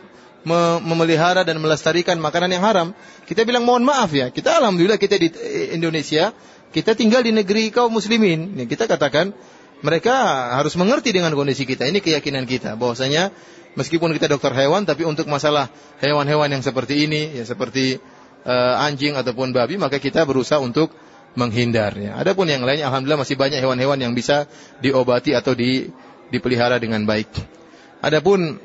memelihara dan melestarikan makanan yang haram. Kita bilang mohon maaf ya. Kita alhamdulillah kita di Indonesia, kita tinggal di negeri kaum muslimin. Ya, kita katakan mereka harus mengerti dengan kondisi kita. Ini keyakinan kita bahwasanya meskipun kita dokter hewan tapi untuk masalah hewan-hewan yang seperti ini ya seperti uh, anjing ataupun babi maka kita berusaha untuk menghindar ya. Adapun yang lainnya alhamdulillah masih banyak hewan-hewan yang bisa diobati atau di, dipelihara dengan baik. Adapun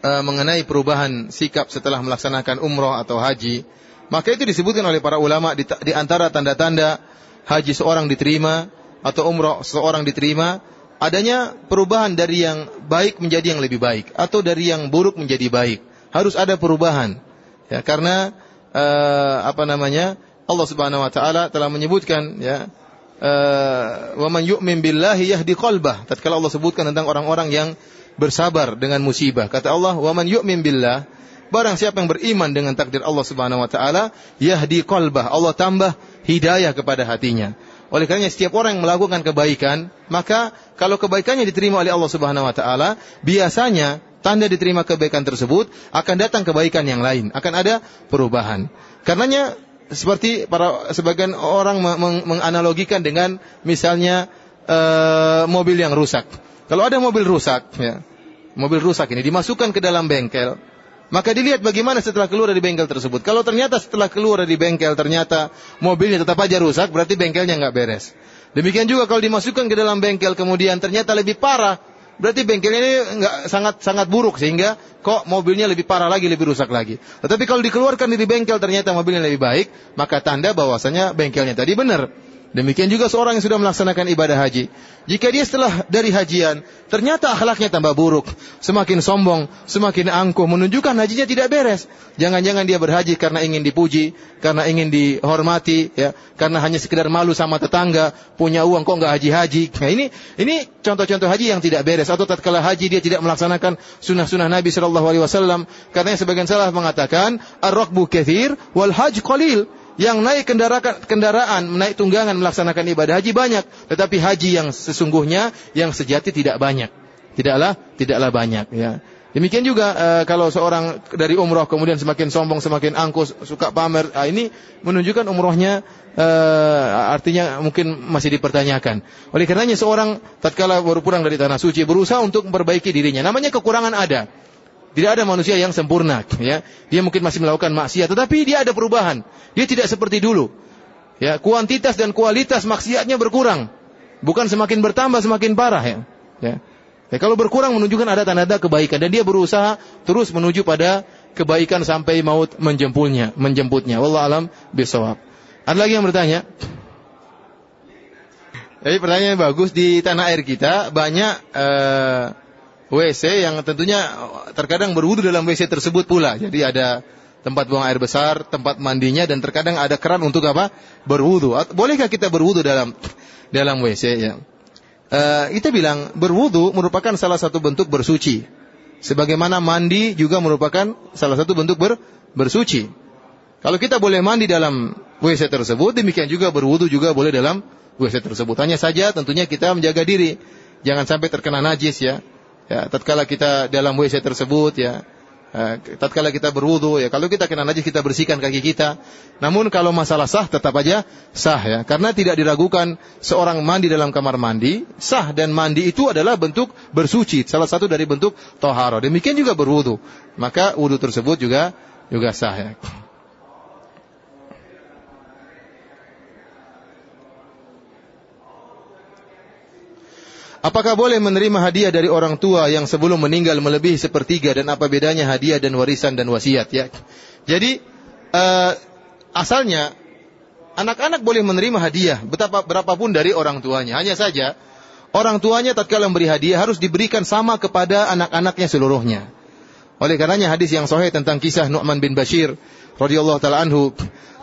uh, mengenai perubahan sikap setelah melaksanakan umroh atau haji, maka itu disebutkan oleh para ulama di, di antara tanda-tanda haji seorang diterima atau umroh seorang diterima adanya perubahan dari yang baik menjadi yang lebih baik atau dari yang buruk menjadi baik. Harus ada perubahan. Ya, karena uh, apa namanya? Allah Subhanahu wa taala telah menyebutkan ya uh, wa man yu'min billahi yahdi qalbah. Tatkala Allah sebutkan tentang orang-orang yang bersabar dengan musibah. Kata Allah, "Wa man yu'min billah" Barang siapa yang beriman dengan takdir Allah Subhanahu wa taala, yahdi qalbah. Allah tambah hidayah kepada hatinya. Oleh karenanya setiap orang yang melakukan kebaikan, maka kalau kebaikannya diterima oleh Allah Subhanahu wa taala, biasanya tanda diterima kebaikan tersebut akan datang kebaikan yang lain, akan ada perubahan. Karenanya seperti para sebagian orang meng menganalogikan dengan misalnya uh, mobil yang rusak. Kalau ada mobil rusak, ya, mobil rusak ini dimasukkan ke dalam bengkel, maka dilihat bagaimana setelah keluar dari bengkel tersebut. Kalau ternyata setelah keluar dari bengkel ternyata mobilnya tetap aja rusak, berarti bengkelnya nggak beres. Demikian juga kalau dimasukkan ke dalam bengkel kemudian ternyata lebih parah, berarti bengkel ini nggak sangat sangat buruk sehingga kok mobilnya lebih parah lagi, lebih rusak lagi. Tetapi kalau dikeluarkan dari bengkel ternyata mobilnya lebih baik, maka tanda bahwasanya bengkelnya tadi benar. Demikian juga seorang yang sudah melaksanakan ibadah haji. Jika dia setelah dari hajian, ternyata akhlaknya tambah buruk, semakin sombong, semakin angkuh, menunjukkan hajinya tidak beres. Jangan-jangan dia berhaji karena ingin dipuji, karena ingin dihormati, ya, karena hanya sekedar malu sama tetangga, punya uang kok nggak haji-haji. Nah ini ini contoh-contoh haji yang tidak beres. Atau tatkala haji dia tidak melaksanakan sunnah-sunnah Nabi Shallallahu Alaihi Wasallam. Karena sebagian salah mengatakan, ar-rakbu kathir wal haj qalil yang naik kendaraan, kendaraan, naik tunggangan melaksanakan ibadah haji banyak, tetapi haji yang sesungguhnya yang sejati tidak banyak. Tidaklah tidaklah banyak ya. Demikian juga e, kalau seorang dari umroh kemudian semakin sombong, semakin angkus, suka pamer, ah, ini menunjukkan umrohnya e, artinya mungkin masih dipertanyakan. Oleh karenanya seorang tatkala baru pulang dari tanah suci berusaha untuk memperbaiki dirinya. Namanya kekurangan ada. Tidak ada manusia yang sempurna, ya. Dia mungkin masih melakukan maksiat, tetapi dia ada perubahan. Dia tidak seperti dulu. Ya, kuantitas dan kualitas maksiatnya berkurang. Bukan semakin bertambah semakin parah, ya. Ya. ya kalau berkurang menunjukkan ada tanda-tanda kebaikan dan dia berusaha terus menuju pada kebaikan sampai maut menjemputnya, menjemputnya. Wallah alam bisawab. Ada lagi yang bertanya? Jadi pertanyaan bagus di tanah air kita banyak uh, WC yang tentunya terkadang berwudu dalam WC tersebut pula. Jadi ada tempat buang air besar, tempat mandinya dan terkadang ada keran untuk apa? Berwudu. Bolehkah kita berwudu dalam dalam WC ya? Uh, kita bilang berwudu merupakan salah satu bentuk bersuci. Sebagaimana mandi juga merupakan salah satu bentuk ber, bersuci. Kalau kita boleh mandi dalam WC tersebut, demikian juga berwudu juga boleh dalam WC tersebut. Hanya saja tentunya kita menjaga diri. Jangan sampai terkena najis ya. Ya, tatkala kita dalam WC tersebut ya, uh, tatkala kita berwudu ya, kalau kita kena najis kita bersihkan kaki kita. Namun kalau masalah sah tetap aja sah ya, karena tidak diragukan seorang mandi dalam kamar mandi, sah dan mandi itu adalah bentuk bersuci, salah satu dari bentuk toharo. Demikian juga berwudu, maka wudu tersebut juga juga sah ya. Apakah boleh menerima hadiah dari orang tua yang sebelum meninggal melebihi sepertiga dan apa bedanya hadiah dan warisan dan wasiat ya? Jadi uh, asalnya anak-anak boleh menerima hadiah betapa berapapun dari orang tuanya. Hanya saja orang tuanya tatkala memberi hadiah harus diberikan sama kepada anak-anaknya seluruhnya. Oleh karenanya hadis yang sahih tentang kisah Nu'man bin Bashir radhiyallahu taala anhu,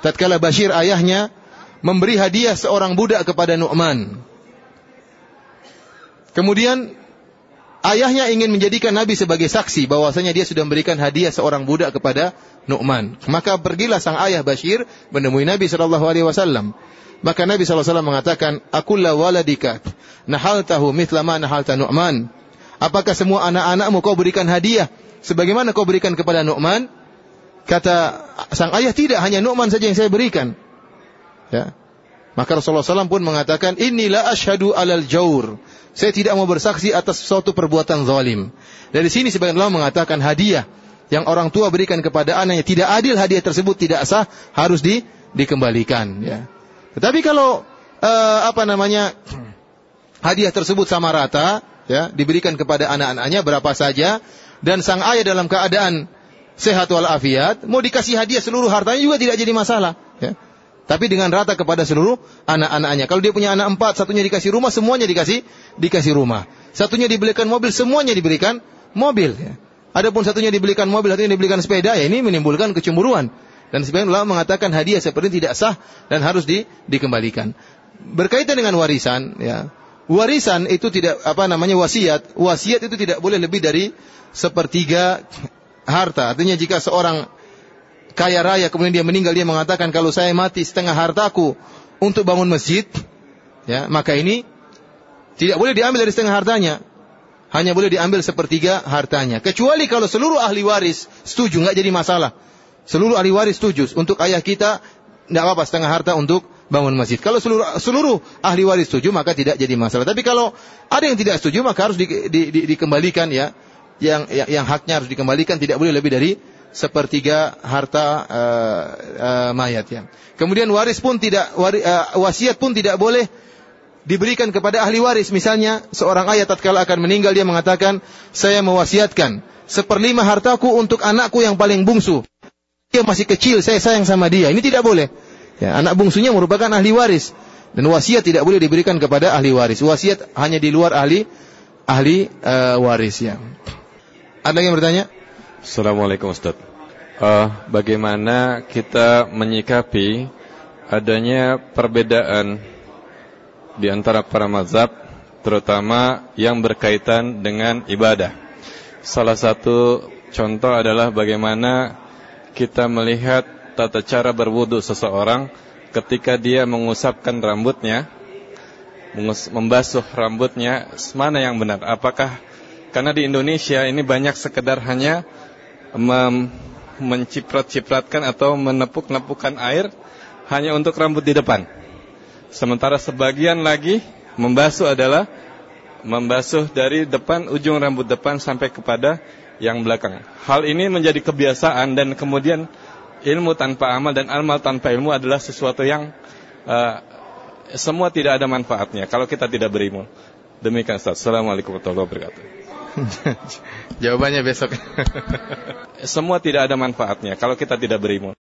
tatkala Bashir ayahnya memberi hadiah seorang budak kepada Nu'man. Kemudian ayahnya ingin menjadikan Nabi sebagai saksi bahwasanya dia sudah memberikan hadiah seorang budak kepada Nu'man. Maka pergilah sang ayah Bashir menemui Nabi sallallahu alaihi wasallam. Maka Nabi SAW mengatakan, Akulla waladika nahaltahu mithla ma nahalta Nu'man. Apakah semua anak-anakmu kau berikan hadiah sebagaimana kau berikan kepada Nu'man? Kata sang ayah, tidak, hanya Nu'man saja yang saya berikan. Ya. Maka Rasulullah SAW pun mengatakan, Inilah ashadu alal jaur. Saya tidak mau bersaksi atas suatu perbuatan zalim. Dari sini sebagian ulama mengatakan hadiah yang orang tua berikan kepada anaknya tidak adil, hadiah tersebut tidak sah, harus di, dikembalikan. Ya. Tetapi kalau uh, apa namanya hadiah tersebut sama rata, ya, diberikan kepada anak-anaknya berapa saja dan sang ayah dalam keadaan sehat walafiat, mau dikasih hadiah seluruh hartanya juga tidak jadi masalah, ya. Tapi dengan rata kepada seluruh anak-anaknya. Kalau dia punya anak empat, satunya dikasih rumah, semuanya dikasih dikasih rumah. Satunya dibelikan mobil, semuanya diberikan mobil. Ya. Adapun satunya dibelikan mobil, satunya dibelikan sepeda, ya ini menimbulkan kecemburuan. Dan sebagian ulama mengatakan hadiah seperti ini tidak sah dan harus di, dikembalikan. Berkaitan dengan warisan, ya, warisan itu tidak apa namanya wasiat. Wasiat itu tidak boleh lebih dari sepertiga harta. Artinya jika seorang kaya raya kemudian dia meninggal dia mengatakan kalau saya mati setengah hartaku untuk bangun masjid, ya maka ini tidak boleh diambil dari setengah hartanya. Hanya boleh diambil sepertiga hartanya. Kecuali kalau seluruh ahli waris setuju, nggak jadi masalah. Seluruh ahli waris setuju untuk ayah kita tidak apa-apa setengah harta untuk bangun masjid. Kalau seluruh seluruh ahli waris setuju maka tidak jadi masalah. Tapi kalau ada yang tidak setuju maka harus di, di, di, dikembalikan ya. Yang, yang yang haknya harus dikembalikan tidak boleh lebih dari sepertiga harta uh, uh, mayat ya. Kemudian waris pun tidak wari, uh, wasiat pun tidak boleh diberikan kepada ahli waris. Misalnya seorang ayah tatkala akan meninggal dia mengatakan saya mewasiatkan seperlima hartaku untuk anakku yang paling bungsu dia masih kecil, saya sayang sama dia. Ini tidak boleh. Ya, anak bungsunya merupakan ahli waris dan wasiat tidak boleh diberikan kepada ahli waris. Wasiat hanya di luar ahli ahli uh, waris ya. Ada yang bertanya? Assalamualaikum Ustaz. Uh, bagaimana kita menyikapi adanya perbedaan di antara para mazhab terutama yang berkaitan dengan ibadah. Salah satu contoh adalah bagaimana kita melihat tata cara berwudu seseorang ketika dia mengusapkan rambutnya, membasuh rambutnya, mana yang benar? Apakah karena di Indonesia ini banyak sekedar hanya menciprat-cipratkan atau menepuk-nepukkan air hanya untuk rambut di depan. Sementara sebagian lagi membasuh adalah membasuh dari depan ujung rambut depan sampai kepada yang belakang. Hal ini menjadi kebiasaan dan kemudian ilmu tanpa amal dan amal tanpa ilmu adalah sesuatu yang uh, semua tidak ada manfaatnya kalau kita tidak berilmu. Demikian Ustaz. Assalamualaikum warahmatullahi wabarakatuh. [LAUGHS] Jawabannya besok. semua tidak ada manfaatnya kalau kita tidak berilmu.